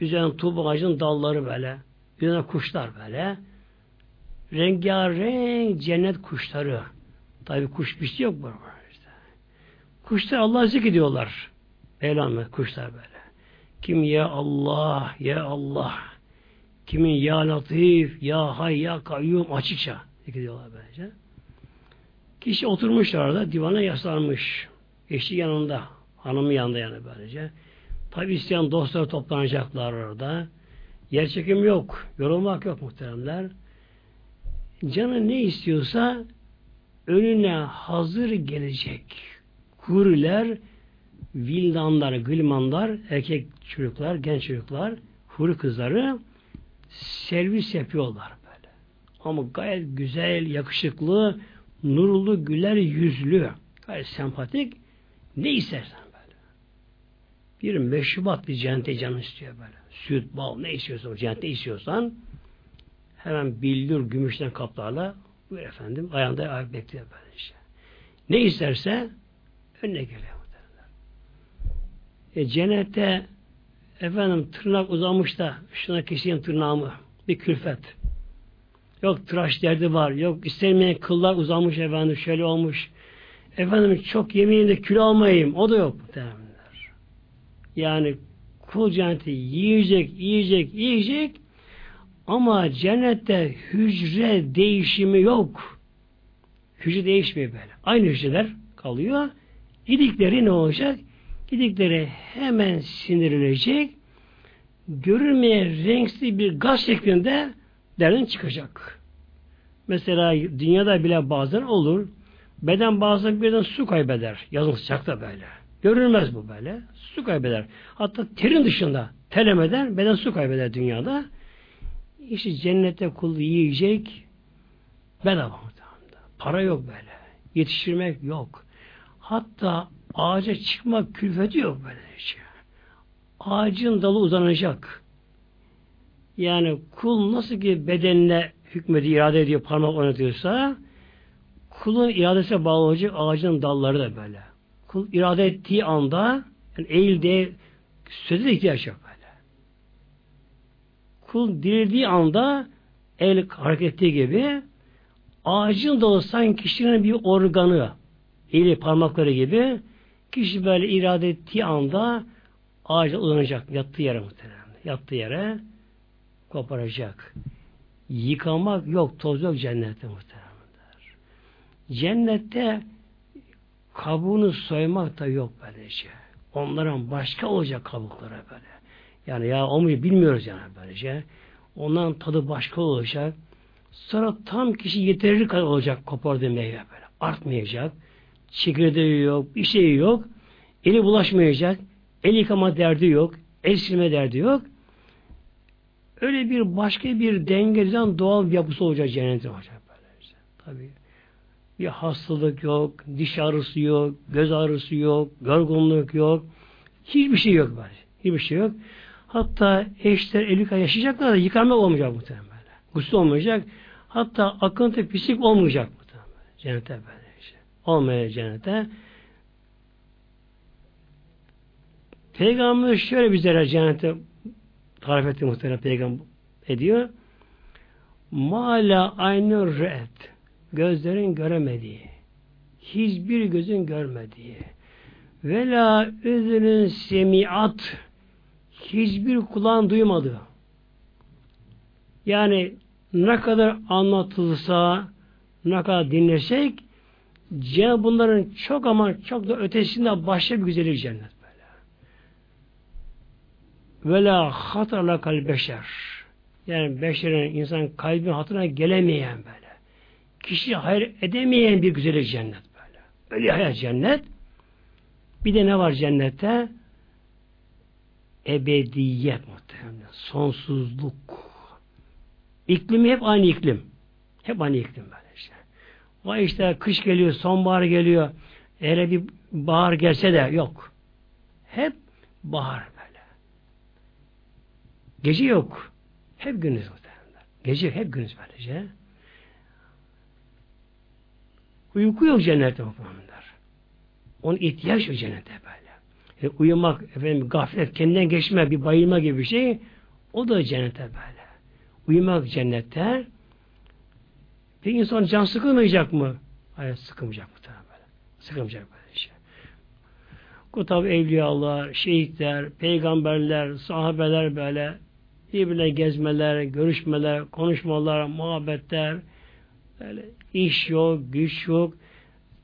Üzerine tuğba ağacının dalları böyle. Üzerine kuşlar böyle. Rengarenk cennet kuşları. Tabi kuş bir şey yok burada. Işte. Kuşlar Allah'ı zikrediyorlar. Mevlana kuşlar böyle. Kim ya Allah, ya Allah. Kimin ya Latif, ya Hay, ya Kayyum açıkça zikrediyorlar böylece. Kişi oturmuşlar orada divana yaslanmış. Eşi yanında. Hanımı yanında yani böylece. Tabi isteyen dostlar toplanacaklar orada. Yer çekim yok. Yorulmak yok muhteremler. Canı ne istiyorsa önüne hazır gelecek. Huriler, vildanlar, gülmanlar, erkek çocuklar, genç çocuklar, huri kızları servis yapıyorlar böyle. Ama gayet güzel, yakışıklı, nurlu, güler yüzlü, gayet sempatik. Ne istersen bir meşrubat bir cennete canın istiyor böyle. Süt, bal ne istiyorsan cennette istiyorsan hemen bildir gümüşten kaplarla buyur efendim ayağında ayak bekliyor böyle işte. Ne isterse önüne geliyor. E, cennette efendim tırnak uzamış da şuna keseyim tırnağımı bir külfet. Yok tıraş derdi var. Yok istemeyen kıllar uzamış efendim şöyle olmuş. Efendim çok yemeğim de kilo almayayım. O da yok. Muhtemelen. Yani kul cenneti yiyecek, yiyecek, yiyecek ama cennette hücre değişimi yok. Hücre değişmiyor böyle. Aynı hücreler kalıyor. Gidikleri ne olacak? Gidikleri hemen sinirilecek. Görünmeyen renksiz bir gaz şeklinde derden çıkacak. Mesela dünyada bile bazen olur. Beden bazen birden su kaybeder. Yazın sıcakta böyle. Görülmez bu böyle. Su kaybeder. Hatta terin dışında terlemeden beden su kaybeder dünyada. İşte cennette kul yiyecek bedava. Para yok böyle. Yetiştirmek yok. Hatta ağaca çıkmak külfeti yok böyle şey. Ağacın dalı uzanacak. Yani kul nasıl ki bedenine hükmedi, irade ediyor, parmak oynatıyorsa kulun iradesine bağlı olacak ağacın dalları da böyle kul irade ettiği anda yani eğildiği söze de ihtiyaç yok böyle. Kul dirildiği anda el hareket ettiği gibi ağacın dalı sanki kişinin bir organı eli parmakları gibi kişi böyle irade ettiği anda ağaca uzanacak yattığı yere muhtemelen. Yattığı yere koparacak. Yıkamak yok, toz yok cennette muhtemelen. Cennette kabuğunu soymak da yok böylece. Onların başka olacak kabuklara böyle. Yani ya olmuyor bilmiyoruz yani böylece. Onların tadı başka olacak. Sonra tam kişi yeterli kadar olacak kopardığı meyve böyle. Artmayacak. Çekirdeği yok, bir şey yok. Eli bulaşmayacak. El yıkama derdi yok. El silme derdi yok. Öyle bir başka bir dengeden doğal bir yapısı olacak cennetin olacak böyle işte. Tabii. Bir hastalık yok, diş ağrısı yok, göz ağrısı yok, yorgunluk yok. Hiçbir şey yok böyle. Hiçbir şey yok. Hatta eşler elika yaşayacaklar da yıkanma olmayacak muhtemelen böyle. Gusül olmayacak. Hatta akıntı pislik olmayacak muhtemelen. Cennete böyle işte. Olmayacak cennete. Peygamber şöyle bizlere cennete tarif etti muhtemelen peygamber ediyor. Mala aynı re'et. Gözlerin göremediği. Hiçbir gözün görmediği. Vela üzünün semiat. Hiçbir kulağın duymadığı. Yani ne kadar anlatılsa, ne kadar dinlesek, Cenab bunların çok ama çok da ötesinde başka bir güzellik cennet. Ve la hatala kal beşer. Yani beşerin insan kalbin hatırına gelemeyen böyle. Kişi hayır edemeyen bir güzellik cennet böyle. Öyle hayat cennet. Bir de ne var cennette? Ebediyet muhtemelen. Sonsuzluk. İklimi hep aynı iklim. Hep aynı iklim böyle işte. Vay işte kış geliyor, sonbahar geliyor. Eğer bir bahar gelse de yok. Hep bahar. Gece yok. Hep gündüz muhtemelen. Gece hep gündüz böylece. Uyku yok cennette muhtemelen. Onun ihtiyaç yok cennette böyle. Yani uyumak, efendim gaflet, kendinden geçme, bir bayılma gibi bir şey o da cennette böyle. Uyumak cennette bir insan can sıkılmayacak mı? Hayır sıkılmayacak mı? Böyle. Sıkılmayacak böyle şey. Kutab evliyalar, şehitler, peygamberler, sahabeler böyle birbirine gezmeler, görüşmeler, konuşmalar, muhabbetler, böyle iş yok, güç yok.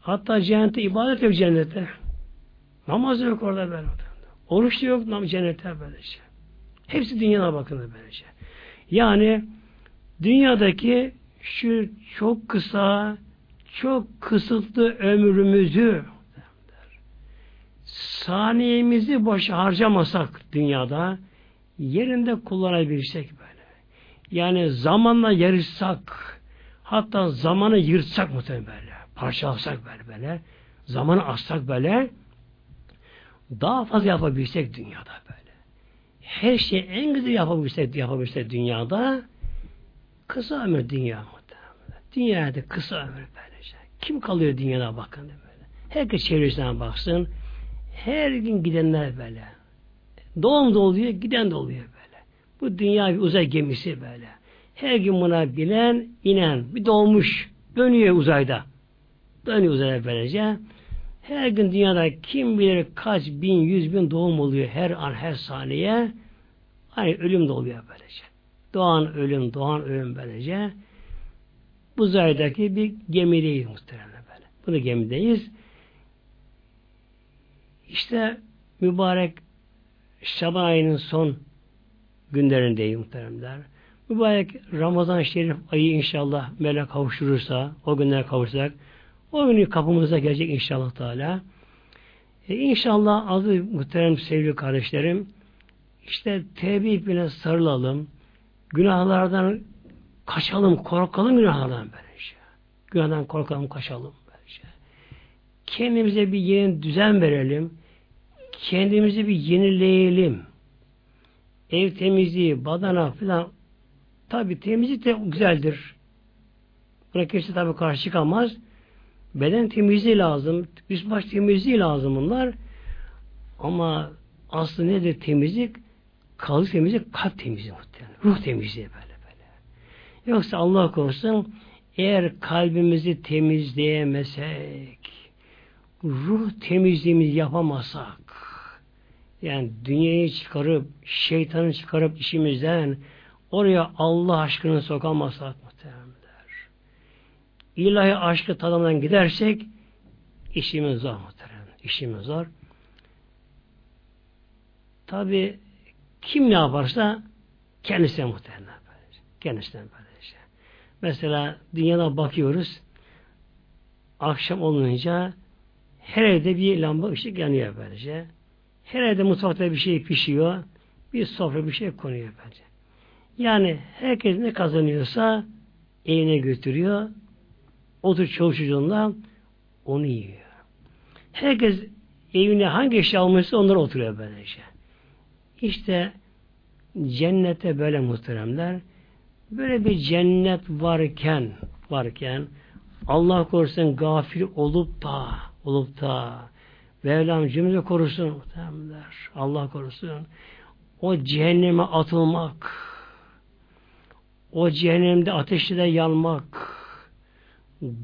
Hatta cennette ibadet yok cennette. Namaz yok orada böyle. Oruç da yok cennette böylece. Hepsi dünyana bakın böylece. Yani dünyadaki şu çok kısa, çok kısıtlı ömrümüzü saniyemizi boş harcamasak dünyada yerinde kullanabilsek böyle. Yani zamanla yarışsak hatta zamanı yırtsak muhtemelen böyle. Parçalasak böyle böyle. Zamanı assak böyle daha fazla yapabilsek dünyada böyle. Her şeyi en güzel yapabilsek, yapabilsek dünyada kısa ömür dünya muhtemelen. Dünyada kısa ömür böylece. Kim kalıyor dünyada bakın böyle. Herkes çevresine baksın. Her gün gidenler böyle. Doğum da oluyor, giden de oluyor böyle. Bu dünya bir uzay gemisi böyle. Her gün buna binen, inen, bir dolmuş, dönüyor uzayda. Dönüyor uzaya böylece. Her gün dünyada kim bilir kaç bin, yüz bin doğum oluyor her an, her saniye. Hani ölüm de oluyor böylece. Doğan ölüm, doğan ölüm böylece. Bu uzaydaki bir gemideyiz muhtemelen böyle. Bu da gemideyiz. İşte mübarek Şaban ayının son günlerindeyiz muhteremler. Mübarek Ramazan Şerif ayı inşallah melek kavuşturursa, o günlere kavuşacak. O günü kapımıza gelecek inşallah Teala. E inşallah aziz muhterem sevgili kardeşlerim, işte tevbe ipine sarılalım, günahlardan kaçalım, korkalım günahlardan böylece. Günahdan korkalım, kaçalım böylece. Kendimize bir yeni düzen verelim kendimizi bir yenileyelim. Ev temizliği, badana falan tabi temizlik de güzeldir. Buna kimse tabi karşı çıkamaz. Beden temizliği lazım, üst baş temizliği lazım bunlar. Ama aslı nedir temizlik? Kalbi temizlik, kalp temizliği muhtemelen. Ruh temizliği böyle böyle. Yoksa Allah korusun eğer kalbimizi temizleyemesek, ruh temizliğimizi yapamazsak, yani dünyayı çıkarıp, şeytanı çıkarıp işimizden, oraya Allah aşkını sokamazsak muhteremler. İlahi aşkı tadından gidersek işimiz zor muhterem. İşimiz zor. Tabi kim ne yaparsa kendisine muhtemelen. Kendisine böylece. Mesela dünyada bakıyoruz akşam olunca her evde bir lamba ışık yanıyor böylece. Her evde mutfakta bir şey pişiyor. Bir sofra bir şey konuyor bence. Yani herkes ne kazanıyorsa evine götürüyor. Otur çocuğundan onu yiyor. Herkes evine hangi eşya almışsa onlara oturuyor böylece. İşte cennete böyle muhteremler böyle bir cennet varken varken Allah korusun gafil olup da olup da Mevlam cümle korusun muhteremler. Allah korusun. O cehenneme atılmak o cehennemde ateşte de yanmak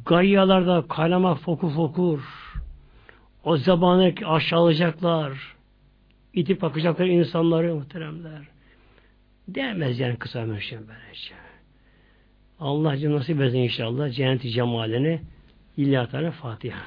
gayyalarda kaynamak fokur fokur o zamanı aşağılayacaklar itip bakacaklar insanları muhteremler. Değmez yani kısa mürşen böylece. Allah nasip etsin inşallah cenneti cemalini İlyatane Fatiha.